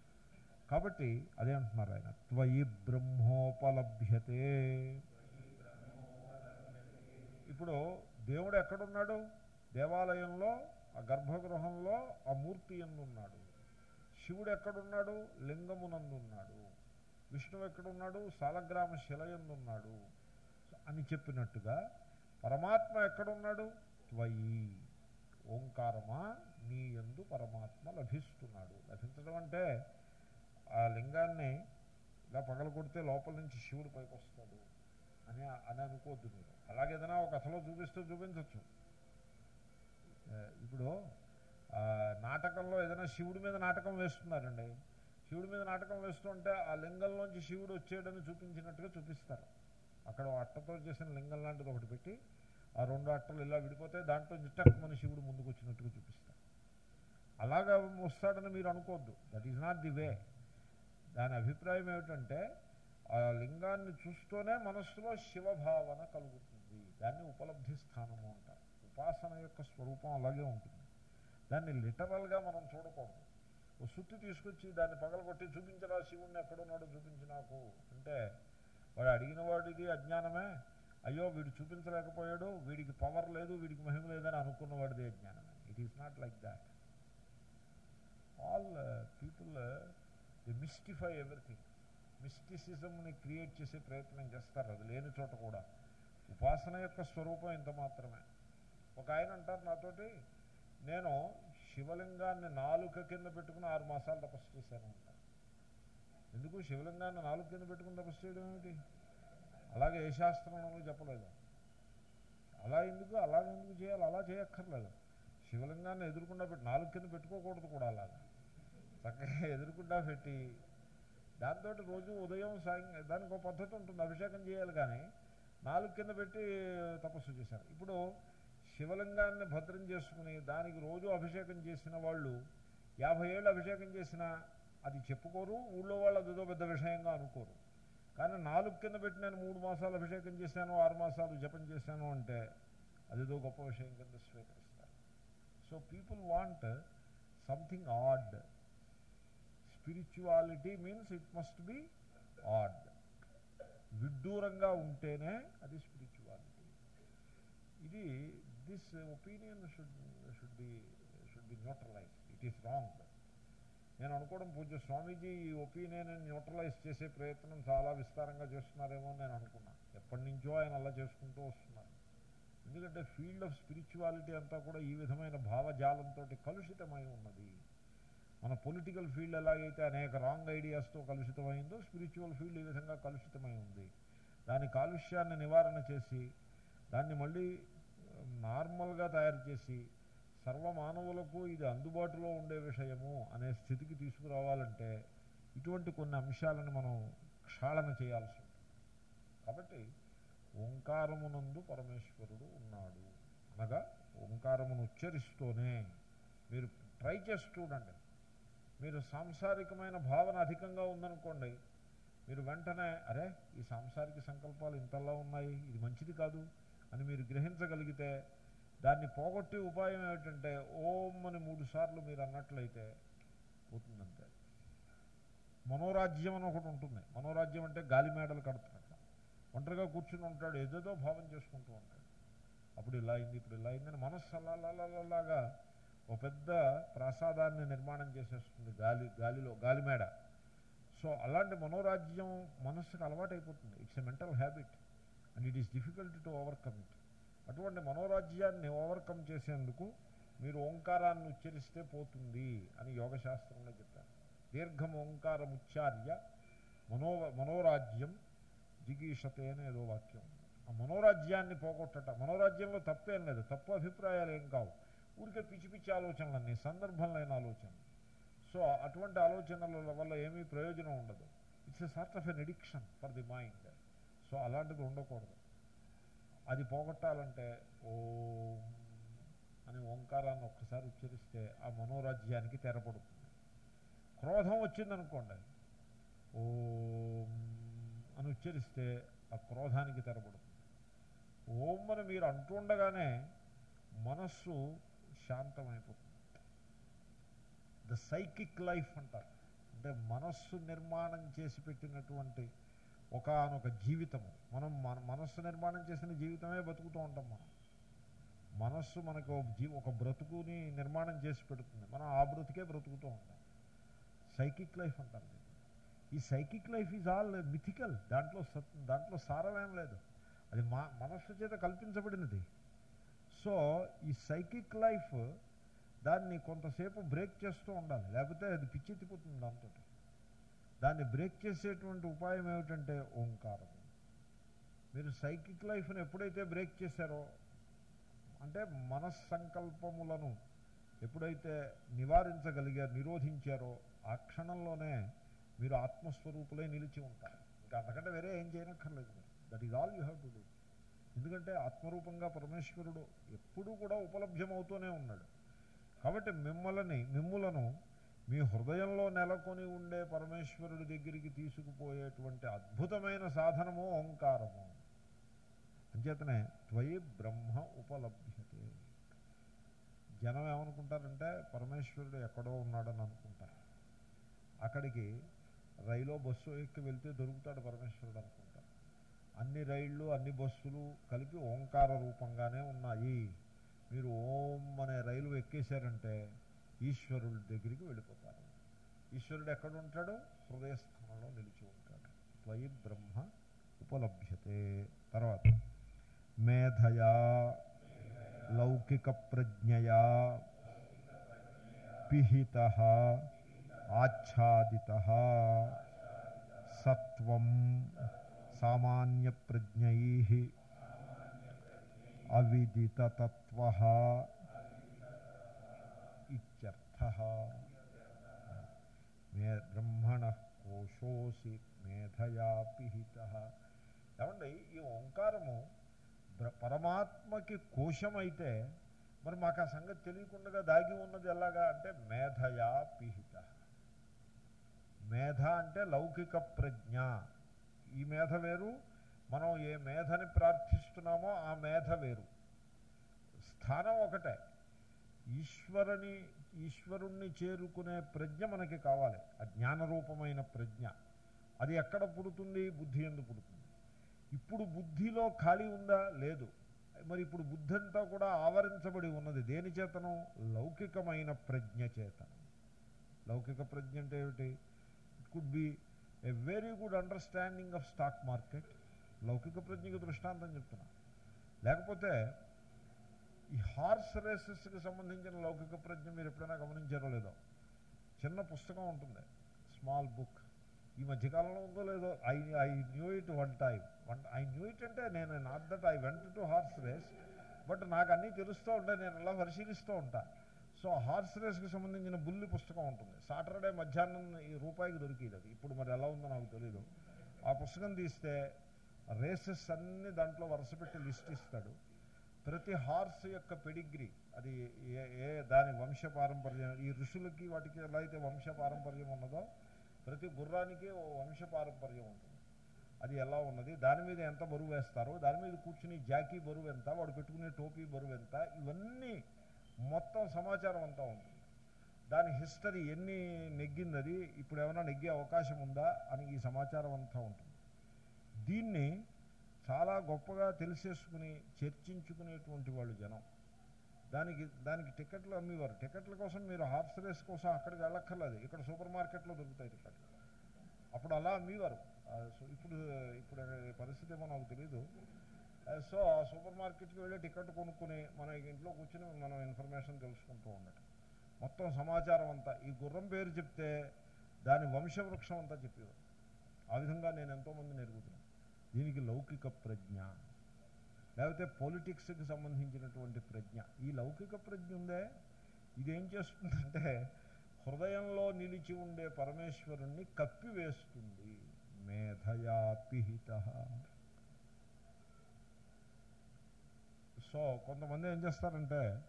కాబట్టి అదే అంటున్నారు ఆయన త్వయి బ్రహ్మోపలభ్యతే. ఇప్పుడు దేవుడు ఎక్కడున్నాడు? దేవాలయంలో ఆ గర్భగృహంలో ఆ మూర్తి ఎందున్నాడు? శివుడు ఎక్కడున్నాడు? లింగమునందున్నాడు. విష్ణువు ఎక్కడున్నాడు? సాలగ్రామ శిలయందున్నాడు అని చెప్పినట్టుగా పరమాత్మ ఎక్కడున్నాడు? త్వయి. ఓంకారమా? నీ ఎందు పరమాత్మ లభిస్తున్నాడు. లభించడం అంటే ఆ లింగాన్ని ఇలా పగల కొడితే లోపల నుంచి శివుడు పైకి వస్తాడు అని అని అనుకోవద్దు మీరు. అలాగేదైనా ఒక కథలో చూపిస్తూ చూపించవచ్చు ఇప్పుడు నాటకంలో ఏదైనా శివుడి మీద నాటకం వేస్తున్నారండి. శివుడి మీద నాటకం వేస్తుంటే ఆ లింగంలోంచి శివుడు వచ్చేయడని చూపించినట్టుగా చూపిస్తారు. అక్కడ అట్టతో చేసిన లింగం లాంటిది ఒకటి పెట్టి ఆ రెండు అట్టలు ఇలా విడిపోతే దాంట్లో మన శివుడు ముందుకు వచ్చినట్టుగా చూపిస్తారు. అలాగా వస్తాడని మీరు అనుకోవద్దు. That is not the way దాని అభిప్రాయం ఏమిటంటే ఆ లింగాన్ని చూస్తూనే మనస్సులో శివభావన కలుగుతుంది. దాన్ని ఉపలబ్ధి స్థానము అంటారు. ఉపాసన యొక్క స్వరూపం అలాగే ఉంటుంది. దాన్ని లిటరల్గా మనం చూడకూడదు. ఓ సుత్తి తీసుకొచ్చి దాన్ని పగలగొట్టి చూపించరా శివుణ్ణి ఎక్కడున్నాడో చూపించి నాకు అంటే వాడు అడిగిన వాడిది అజ్ఞానమే. అయ్యో వీడు చూపించలేకపోయాడు వీడికి పవర్ లేదు వీడికి మహిమ లేదని అనుకున్నవాడిది అజ్ఞానమే. It is not like that all people the mystify everything మిస్టిసిజంని create చేసే ప్రయత్నం చేస్తారు. అది లేని చోట కూడా. ఉపాసన యొక్క స్వరూపం ఇంత మాత్రమే. ఒక ఆయన అంటారు నాతోటి నేను శివలింగాన్ని నాలుక కింద పెట్టుకుని ఆరు మాసాలు తపస్సు చేశాను అంటారు. ఎందుకు? శివలింగాన్ని నాలుగు కింద పెట్టుకుని తపస్సు చేయడం ఏమిటి? అలాగే ఏ శాస్త్రంలో చెప్పలేదు. అలా ఎందుకు? అలా ఎందుకు చేయాలి? అలా చేయక్కర్లేదు. శివలింగాన్ని ఎదురుకుండా పెట్టి నాలుగు కింద పెట్టుకోకూడదు కూడా అలాగా. చక్కగా ఎదురుకుండా పెట్టి దాంతో రోజు ఉదయం సాయం దానికి ఒక పద్ధతి ఉంటుంది. అభిషేకం చేయాలి కానీ నాలుగు కింద పెట్టి తపస్సు చేశారు. ఇప్పుడు శివలింగాన్ని భద్రం చేసుకుని దానికి రోజు అభిషేకం చేసిన వాళ్ళు యాభై ఏళ్ళు అభిషేకం చేసినా అది చెప్పుకోరు ఊళ్ళో వాళ్ళు అదేదో పెద్ద విషయంగా అనుకోరు. కానీ నాలుగు కింద పెట్టి నేను మూడు మాసాలు అభిషేకం చేశాను ఆరు మాసాలు జపం చేశాను అంటే అదేదో గొప్ప విషయం కింద స్వీకరిస్తారు. So people want something odd spirituality means it must be odd విడ్డూరంగా ఉంటేనే అది స్పిరిచువాలిటీ ఇది this opinion should should be should be neutralize it is wrong నేను అనుకోవడం పూజ స్వామీజీ ఈ ఒపీనియన్ న్యూట్రలైజ్ చేసే ప్రయత్నం చాలా విస్తారంగా చేస్తున్నారేమో అని నేను అనుకున్నాను ఎప్పటి నుంచో ఆయన అలా చేసుకుంటూ వస్తున్నారు. ఎందుకంటే ఫీల్డ్ ఆఫ్ స్పిరిచువాలిటీ అంతా కూడా ఈ విధమైన భావజాలంతో కలుషితమై ఉన్నది. మన పొలిటికల్ ఫీల్డ్ ఎలాగైతే అనేక రాంగ్ ఐడియాస్తో కలుషితమైందో స్పిరిచువల్ ఫీల్డ్ ఈ విధంగా కలుషితమై ఉంది. దాని కాలుష్యాన్ని నివారణ చేసి దాన్ని మళ్ళీ నార్మల్గా తయారు చేసి సర్వమానవులకు ఇది అందుబాటులో ఉండే విషయము అనే స్థితికి తీసుకురావాలంటే ఇటువంటి కొన్ని అంశాలను మనం క్షాళన చేయాల్సి ఉంటుంది. కాబట్టి ఓంకారమునందు పరమేశ్వరుడు ఉన్నాడు. అనగా ఓంకారమును ఉచ్చరిస్తూనే మీరు ట్రై చేసి చూడండి. మీరు సాంసారికమైన భావన అధికంగా ఉందనుకోండి మీరు వెంటనే అరే ఈ సాంసారిక సంకల్పాలు ఇంతలా ఉన్నాయి ఇది మంచిది కాదు అని మీరు గ్రహించగలిగితే దాన్ని పోగొట్టే ఉపాయం ఏమిటంటే ఓం అని మూడు సార్లు మీరు అన్నట్లయితే పోతుందంతే. మనోరాజ్యం అని ఒకటి ఉంటుంది. మనోరాజ్యం అంటే గాలి మేడలు కడుతున్నట్టు. ఒంటరిగా కూర్చుని ఉంటాడు ఏదేదో భావం చేసుకుంటూ ఉంటాడు. అప్పుడు ఇలా అయింది ఇప్పుడు ఇలా అయిందని మనస్సు అలాగా ఒక పెద్ద ప్రాసాదాన్ని నిర్మాణం చేసేస్తుంది గాలి గాలిలో గాలిమేడ సో అలాంటి మనోరాజ్యం మనస్సుకు అలవాటైపోతుంది. It's a mental habit and it is difficult to overcome it అటువంటి మనోరాజ్యాన్ని ఓవర్కమ్ చేసేందుకు మీరు ఓంకారాన్ని ఉచ్చరిస్తే పోతుంది అని యోగశాస్త్రంలో చెప్పారు. దీర్ఘం ఓంకారం ఉచ్చార్య మనో మనోరాజ్యం జిగీషతే అని ఏదో వాక్యం ఆ మనోరాజ్యాన్ని పోగొట్టట మనోరాజ్యంలో తప్పేం లేదు తప్పు అభిప్రాయాలు ఏం కావు. ఊరికే పిచ్చి పిచ్చి ఆలోచనలన్నీ సందర్భంలో లేని ఆలోచనలు. సో అటువంటి ఆలోచనల వల్ల ఏమీ ప్రయోజనం ఉండదు. It's a sort of an addiction for the mind so అలాంటిది ఉండకూడదు. అది పోగొట్టాలంటే ఓ అని ఓంకారాన్ని ఒక్కసారి ఉచ్చరిస్తే ఆ మనోరాజ్యానికి తెరపడుతుంది. క్రోధం వచ్చిందనుకోండి ఓ అని ఉచ్చరిస్తే ఆ క్రోధానికి తెరపడుతుంది. ఓం అని మీరు అంటుండగానే మనస్సు శాంతమైపోతుంది. ద సైకిక్ లైఫ్ అంటారు. అంటే మనస్సు నిర్మాణం చేసి పెట్టినటువంటి ఒకనొక జీవితము. మనం మన మనస్సు నిర్మాణం చేసిన జీవితమే బతుకుతూ ఉంటాం మనం. మనస్సు మనకు ఒక జీ ఒక బ్రతుకుని నిర్మాణం చేసి పెడుతుంది. మనం ఆ బ్రతుకే బ్రతుకుతూ ఉంటాం. సైకిక్ లైఫ్ అంటారు ఈ psychic life is all mythical. దాంట్లో దాంట్లో సారమేం లేదు. అది మా మనస్సు చేత కల్పించబడినది. సో ఈ సైకిక్ లైఫ్ దాన్ని కొంతసేపు బ్రేక్ చేస్తూ ఉండాలి. లేకపోతే అది పిచ్చెత్తిపోతుంది దాంతో దాన్ని బ్రేక్ చేసేటువంటి ఉపాయం ఏమిటంటే ఓంకారం మీరు సైకిక్ లైఫ్ని ఎప్పుడైతే బ్రేక్ చేశారో అంటే మనస్సంకల్పములను ఎప్పుడైతే నివారించగలిగారు నిరోధించారో ఆ క్షణంలోనే మీరు ఆత్మస్వరూపులై నిలిచి ఉంటారు. ఇంకా అంతకంటే వేరే ఏం చేయనక్కర్లేదు that is all you have to do ఎందుకంటే ఆత్మరూపంగా పరమేశ్వరుడు ఎప్పుడూ కూడా ఉపలభ్యమవుతూనే ఉన్నాడు. కాబట్టి మిమ్మల్ని మిమ్ములను మీ హృదయంలో నెలకొని ఉండే పరమేశ్వరుడి దగ్గరికి తీసుకుపోయేటువంటి అద్భుతమైన సాధనము ఓంకారము. అంచేతనే త్వయి బ్రహ్మ ఉపలభ్యతే. జనం ఏమనుకుంటారంటే పరమేశ్వరుడు ఎక్కడో ఉన్నాడని అనుకుంటారు. అక్కడికి రైలో బస్సు ఎక్కి వెళ్తే దొరుకుతాడు పరమేశ్వరుడు అనుకుంటారు. అన్ని రైళ్ళు అన్ని బస్సులు కలిపి ఓంకార రూపంగానే ఉన్నాయి. మీరు ఓం అనే రైలు ఎక్కేశారంటే ఈశ్వరుడి దగ్గరికి వెళ్ళిపోతారు ఈశ్వరుడు ఎక్కడ ఉంటాడు? హృదయస్థానంలో నిలిచి ఉంటాడు. త్వయి బ్రహ్మ ఉపలభ్యతే. తర్వాత మేధయా లౌకిక ప్రజ్ఞయా పిహిత ఆచ్ఛాదిత సత్వం సామాన్య ప్రజ్ఞై అవిదితత్వ ఇత్యర్థ మే బ్రహ్మణ కోశోసి మేధయా పిహిత। ఏమండి ఈ ఓంకారము పరమాత్మకి పరమాత్మకి కోశమైతే మరి మాకు ఆ సంగతి తెలియకుండా దాగి ఉన్నది ఎలాగా అంటే మేధయా పిహిత। మేధ అంటే లౌకిక ప్రజ్ఞ। ఈ మేధ వేరు మనం ఏ మేధని ప్రార్థిస్తున్నామో ఆ మేధ వేరు। స్థానం ఒకటే ఈశ్వరుని ఈశ్వరుణ్ణి చేరుకునే ప్రజ్ఞ మనకి కావాలి. ఆ జ్ఞానరూపమైన ప్రజ్ఞ. అది ఎక్కడ పుడుతుంది? బుద్ధి ఎందు పుడుతుంది. ఇప్పుడు బుద్ధిలో ఖాళీ ఉందా? లేదు. మరి ఇప్పుడు బుద్ధి అంతా కూడా ఆవరించబడి ఉన్నది. దేని చేతనం? లౌకికమైన ప్రజ్ఞ చేతనం. లౌకిక ప్రజ్ఞ అంటే ఏమిటి? It could be a very good understanding of stock market లౌకిక ప్రజ్ఞకి దృష్టాంతం చెప్తున్నా. లేకపోతే ఈ హార్స్ రేసెస్కి సంబంధించిన లౌకిక ప్రజ్ఞ మీరు ఎప్పుడైనా గమనించారో లేదో? చిన్న పుస్తకం ఉంటుంది. Small book. ఈ మధ్యకాలంలో ఉందో లేదో? I I knew it one time one I knew it అంటే నేను not that I went to horse race but నాకు అన్నీ తెలుస్తూ ఉంటాయి. నేను అలా పరిశీలిస్తూ ఉంటా. సో హార్స్ రేస్కి సంబంధించిన బుల్లి పుస్తకం ఉంటుంది. సాటర్డే మధ్యాహ్నం ఈ రూపాయికి దొరికేది అది. ఇప్పుడు మరి ఎలా ఉందో నాకు తెలియదు ఆ పుస్తకం తీస్తే రేసెస్ అన్ని దాంట్లో వరుస పెట్టి లిస్ట్ ఇస్తాడు. ప్రతి హార్స్ యొక్క పెడిగ్రీ అది ఏ ఏ దాని వంశ పారంపర్యం ఈ ఋషులకి వాటికి ఎలా అయితే వంశ పారంపర్యం ఉన్నదో ప్రతి గుర్రానికి ఓ వంశ పారంపర్యం ఉంటుంది. అది ఎలా ఉన్నది? దాని మీద ఎంత బరువు వేస్తారో దాని మీద కూర్చుని జాకీ బరువు ఎంత వాడు పెట్టుకునే టోపీ బరువు ఎంత ఇవన్నీ మొత్తం సమాచారం అంతా ఉంటుంది. దాని హిస్టరీ ఎన్ని నెగ్గింది అది? ఇప్పుడు ఏమైనా నెగ్గే అవకాశం ఉందా? అని ఈ సమాచారం అంతా ఉంటుంది. దీన్ని చాలా గొప్పగా తెలిసేసుకుని చర్చించుకునేటువంటి వాళ్ళు జనం. దానికి దానికి టికెట్లు అమ్మేవారు. టికెట్ల కోసం మీరు హార్స్ రేస్ కోసం అక్కడికి వెళ్ళక్కర్లేదు. ఇక్కడ సూపర్ మార్కెట్లో దొరుకుతాయి టికెట్లు. అప్పుడు అలా అమ్మేవారు. సో ఇప్పుడు ఇప్పుడు పరిస్థితి ఏమో నాకు తెలియదు సో ఆ సూపర్ మార్కెట్కి వెళ్ళి టికెట్ కొనుక్కుని మన ఇంట్లో కూర్చొని మనం ఇన్ఫర్మేషన్ తెలుసుకుంటూ ఉండటం. మొత్తం సమాచారం అంతా. ఈ గుర్రం పేరు చెప్తే దాని వంశవృక్షం అంతా చెప్పేవారు. ఆ విధంగా నేను ఎంతోమంది ఎరుగుతున్నాను. దీనికి లౌకిక ప్రజ్ఞ. లేకపోతే పొలిటిక్స్కి సంబంధించినటువంటి ప్రజ్ఞ. ఈ లౌకిక ప్రజ్ఞ ఉందే? ఇదేం చేస్తుందంటే హృదయంలో నిలిచి ఉండే పరమేశ్వరుణ్ణి కప్పివేస్తుంది. మేధయా పిహిత సో కొంతమంది ఏం చేస్తారంటే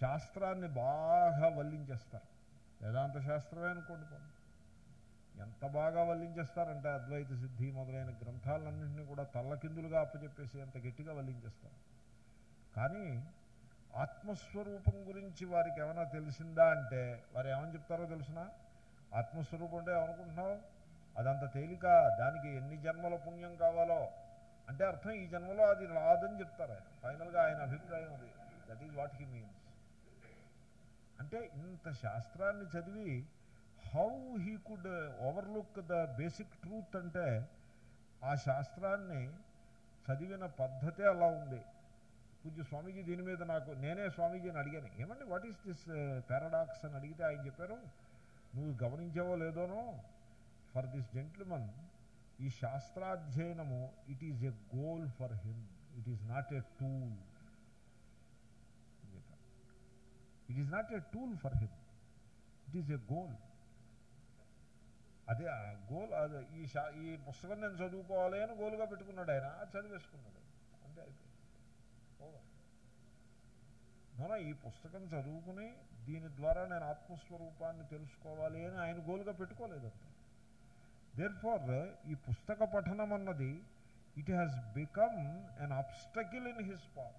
శాస్త్రాన్ని బాగా వల్లించేస్తారు. వేదాంత శాస్త్రమే అనుకోండి ఎంత బాగా వల్లించేస్తారంటే అద్వైత సిద్ధి మొదలైన గ్రంథాలన్నింటినీ కూడా తల్లకిందులుగా అప్పచెప్పేసి అంత గట్టిగా వల్లించేస్తారు. కానీ ఆత్మస్వరూపం గురించి వారికి ఏమైనా తెలిసిందా అంటే వారు ఏమని చెప్తారో తెలుసిన? ఆత్మస్వరూపం అంటే ఏమనుకుంటున్నావు? అదంత తేలిక దానికి ఎన్ని జన్మల పుణ్యం కావాలో? అంటే అర్థం ఈ జన్మలో అది రాదని చెప్తారు. ఆయన ఫైనల్గా ఆయన అభిప్రాయం అది. That is what he means అంటే ఇంత శాస్త్రాన్ని చదివి how he could overlook the basic truth అంటే ఆ శాస్త్రాన్ని చదివిన పద్ధతే అలా ఉంది. పూజ్య స్వామీజీ దీని మీద నాకు నేనే స్వామీజీని అడిగాను. ఏమండి వాట్ ఈస్ దిస్ పారాడాక్స్ అని అడిగితే ఆయన చెప్పారు నువ్వు గమనించావో లేదోనో ఫర్ దిస్ జెంట్మన్ ఈ శాస్త్రాధ్యయనము it is a goal for him it is not a tool it is not a tool for him it is a goal అదే గోల్ అదే ఈ షా ఈ పుస్తకం నేను చదువుకోవాలి అని గోలుగా పెట్టుకున్నాడు ఆయన. అది చదివేసుకున్నాడు. అంతే అయిపోయింది. ఓవర్. ఈ పుస్తకం చదువుకుని దీని ద్వారా నేను ఆత్మస్వరూపాన్ని తెలుసుకోవాలి అని ఆయన గోలుగా పెట్టుకోలేదంతే దేర్ ఫార్ ఈ పుస్తక పఠనం అన్నది it has become an obstacle in his path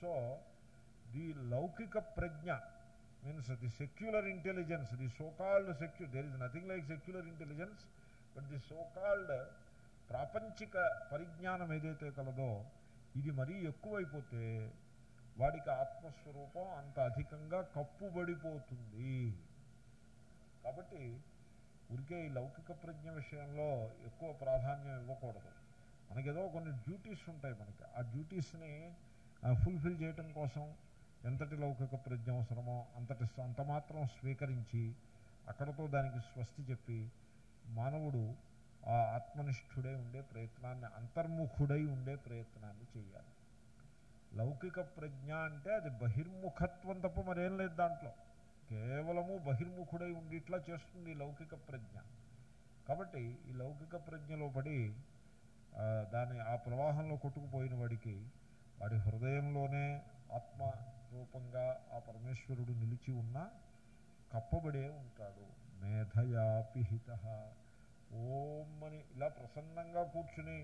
so the లౌకిక ప్రజ్ఞ means the secular intelligence the so called secular there is nothing like secular intelligence but the so called ప్రాపంచిక పరిజ్ఞానం ఏదైతే కలదో ఇది మరీ ఎక్కువైపోతే వాడికి ఆత్మస్వరూపం అంత అధికంగా కప్పుబడిపోతుంది కాబట్టి ఊరికే ఈ లౌకిక ప్రజ్ఞ విషయంలో ఎక్కువ ప్రాధాన్యం ఇవ్వకూడదు మనకేదో కొన్ని డ్యూటీస్ ఉంటాయి మనకి ఆ డ్యూటీస్ని ఫుల్ఫిల్ చేయటం కోసం ఎంతటి లౌకిక ప్రజ్ఞ అవసరమో అంతటి అంత మాత్రం స్వీకరించి అక్కడతో దానికి స్వస్తి చెప్పి మానవుడు ఆ ఆత్మనిష్ఠుడై ఉండే ప్రయత్నాన్ని అంతర్ముఖుడై ఉండే ప్రయత్నాన్ని చేయాలి. లౌకిక ప్రజ్ఞ అంటే అది బహిర్ముఖత్వం తప్ప మరేం లేదు దాంట్లో. కేవలము బహిర్ముఖుడై ఉండిట్లా చేస్తుంది లౌకిక ప్రజ్ఞ. కాబట్టి ఈ లౌకిక ప్రజ్ఞలో పడి దాని ఆ ప్రవాహంలో కొట్టుకుపోయిన వాడికి వాడి హృదయంలోనే ఆత్మ రూపంగా ఆ పరమేశ్వరుడు నిలిచి ఉన్నా కప్పబడే ఉంటాడు. మేధయాపిహిత ఓం అని ఇలా ప్రసన్నంగా కూర్చుని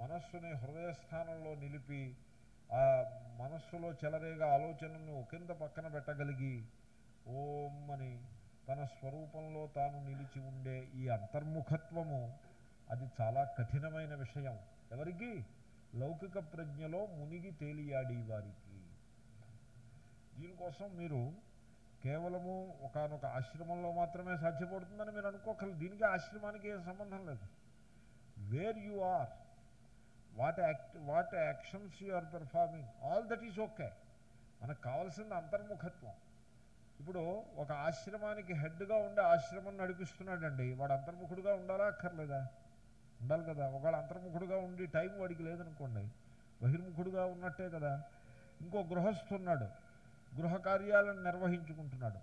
మనస్సుని హృదయస్థానంలో నిలిపి ఆ మనస్సులో చెలరేగా ఆలోచనను ఒకంత పక్కన పెట్టగలిగి ఓం అని తన స్వరూపంలో తాను నిలిచి ఉండే ఈ అంతర్ముఖత్వము అది చాలా కఠినమైన విషయం. ఎవరికి? లౌకిక ప్రజ్ఞలో మునిగి తేలియాడి వారికి దీనికోసం మీరు కేవలము ఒకనొక ఆశ్రమంలో మాత్రమే సాధ్యపడుతుందని మీరు అనుకోగలరు దీనికి ఆశ్రమానికి ఏం సంబంధం లేదు. Where you are what act what actions you are performing all that is okay మనకు కావాల్సింది అంతర్ముఖత్వం. ఇప్పుడు ఒక ఆశ్రమానికి హెడ్గా ఉండే ఆశ్రమం నడిపిస్తున్నాడండి. వాడు అంతర్ముఖుడుగా ఉండాలా అక్కర్లేదా? ఉండాలి కదా. ఒకవేళ అంతర్ముఖుడుగా ఉండి టైం వాడికి లేదనుకోండి బహిర్ముఖుడుగా ఉన్నట్టే కదా. ఇంకో గృహస్థున్నాడు. గృహ కార్యాలను నిర్వహించుకుంటున్నాడు.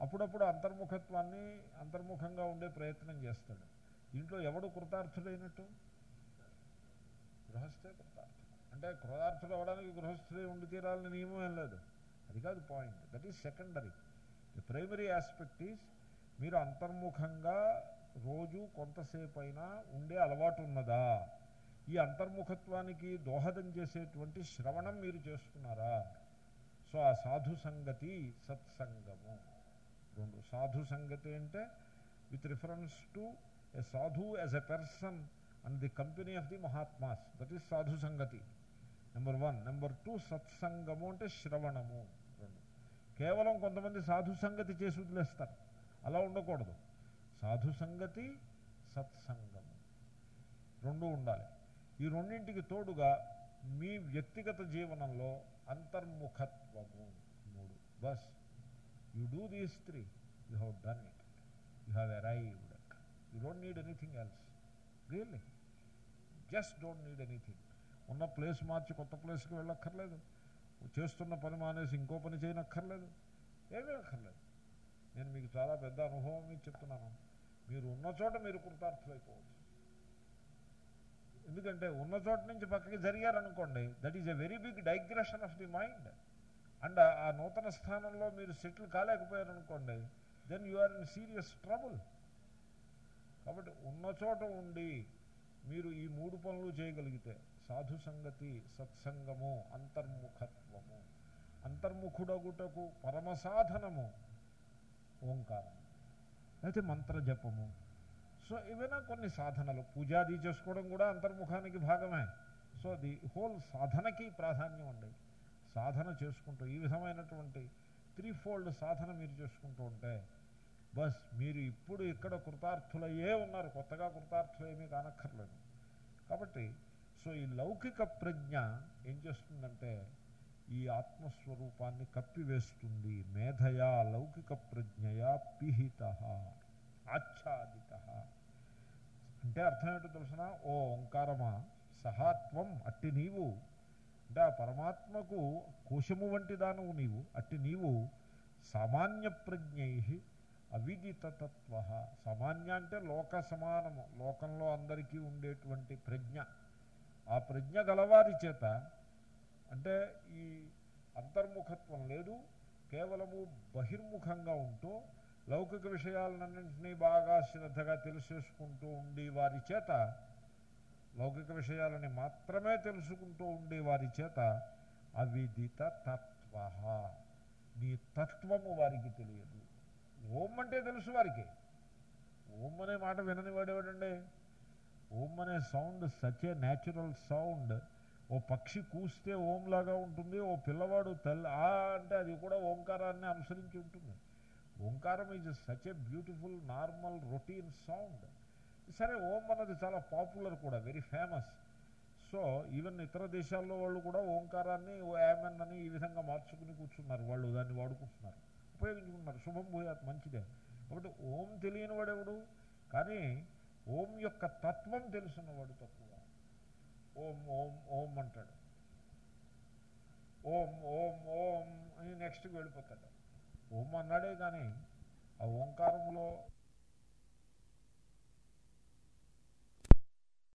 అప్పుడప్పుడు అంతర్ముఖత్వాన్ని అంతర్ముఖంగా ఉండే ప్రయత్నం చేస్తాడు. దీంట్లో ఎవడు కృతార్థుడైనట్టు? గృహస్థే కృతార్థుడు. అంటే కృతార్థుడు అవడానికి గృహస్థుడే ఉండి తీరాలని నియమం ఏం లేదు. అది కాదు point that is secondary the primary aspect is మీరు అంతర్ముఖంగా రోజు కొంతసేపు అయినా ఉండే అలవాటు ఉన్నదా? ఈ అంతర్ముఖత్వానికి దోహదం చేసేటువంటి శ్రవణం మీరు చేస్తున్నారా? సో ఆ సాధు సంగతి సత్సంగము. రెండు సాధు సంగతి అంటే with reference to a sadhu as a person and the company of the mahatmas that is sadhu సంగతి. నెంబర్ వన్ నెంబర్ టూ సత్సంగము అంటే శ్రవణము. రెండు. కేవలం కొంతమంది సాధు సంగతి చేసి వదిలేస్తారు. అలా ఉండకూడదు. సాధు సంగతి సత్సంగము. రెండు ఉండాలి. ఈ రెండింటికి తోడుగా మీ వ్యక్తిగత జీవనంలో అంతర్ముఖత్వము మూడు. Bus you do these three you have done it you have arrived you don't need anything else really just don't need anything ఉన్న ప్లేస్ మార్చి కొత్త ప్లేస్కి వెళ్ళక్కర్లేదు. చేస్తున్న పని మానేసి ఇంకో పని చేయనక్కర్లేదు. ఏమీ అక్కర్లేదు. నేను మీకు చాలా పెద్ద అనుభవం మీకు చెప్తున్నాను. మీరు ఉన్న చోట మీరు కృతార్థులైపోవచ్చు. ఎందుకంటే ఉన్న చోట నుంచి పక్కకి జరిగారనుకోండి that is a very big digression of the mind and ఆ నూతన స్థానంలో మీరు settle కాలేకపోయారనుకోండి then you are in serious trouble కాబట్టి ఉన్న చోట ఉండి మీరు ఈ మూడు పనులు చేయగలిగితే సాధు సంగతి సత్సంగము అంతర్ముఖత్వము. అంతర్ముఖుడగుటకు పరమసాధనము ఓంకారం. అయితే మంత్రజపము. సో ఏవైనా కొన్ని సాధనలు? పూజాది చేసుకోవడం కూడా అంతర్ముఖానికి భాగమే. సో ది హోల్ సాధనకి ప్రాధాన్యం అండి. సాధన చేసుకుంటూ ఈ విధమైనటువంటి త్రీ ఫోల్డ్ సాధన మీరు చేసుకుంటూ ఉంటే బస్ మీరు ఇప్పుడు ఇక్కడ కృతార్థులయ్యే ఉన్నారు. కొత్తగా కృతార్థులేమీ కానక్కర్లేదు. కాబట్టి సో ఈ లౌకిక ప్రజ్ఞ ఏం చేస్తుందంటే ఈ ఆత్మస్వరూపాన్ని కప్పివేస్తుంది. మేధయా లౌకిక ప్రజ్ఞయా పిహిత. ఆచ్ఛాదిత. అంటే అర్థం ఏంటో తెలుసిన? ఓ ఓంకారమా? సహాత్వం అట్టి నీవు. అంటే ఆ పరమాత్మకు కోశము వంటి దానవు నీవు. అట్టి నీవు సామాన్య ప్రజ్ఞై అవిదితతత్వ. సామాన్య అంటే లోక సమానము. లోకంలో అందరికీ ఉండేటువంటి ప్రజ్ఞ. ఆ ప్రజ్ఞ గలవారి చేత అంటే ఈ అంతర్ముఖత్వం లేదు. కేవలము బహిర్ముఖంగా ఉంటూ లౌకిక విషయాలన్నింటినీ బాగా శ్రద్ధగా తెలిసేసుకుంటూ ఉండి వారి చేత లౌకిక విషయాలని మాత్రమే తెలుసుకుంటూ ఉండే వారి చేత అవిదిత తత్వ. నీ తత్వము వారికి తెలియదు. ఓం అంటే తెలుసు వారికి. ఓం అనే మాట వినని వాడేవాడండి ఓం అనే sound such a natural sound. ఓ పక్షి కూస్తే ఓంలాగా ఉంటుంది ఓ పిల్లవాడు తల్లి ఆ అంటే అది కూడా ఓంకారాన్ని అనుసరించి ఉంటుంది. ఓంకారం is such a beautiful normal routine sound సరే ఓం అన్నది చాలా పాపులర్ కూడా వెరీ ఫేమస్ సో ఈవెన్ ఇతర దేశాల్లో వాళ్ళు కూడా ఓంకారాన్ని ఓ యామన్ అని ఈ విధంగా మార్చుకుని కూర్చున్నారు. వాళ్ళు దాన్ని వాడుకుంటున్నారు. ఉపయోగించుకుంటున్నారు. శుభం భూయాత్ మంచిదే. కాబట్టి ఓం తెలియని వాడెవడు? కానీ ఓం యొక్క తత్వం తెలుసున్నవాడు తక్కువ. ఓం ఓం ఓం అంటాడు. ఓం ఓం ఓం అని నెక్స్ట్కి వెళ్ళిపోతాడు. ఓం అన్నాడే కానీ ఆ ఓంకారంలో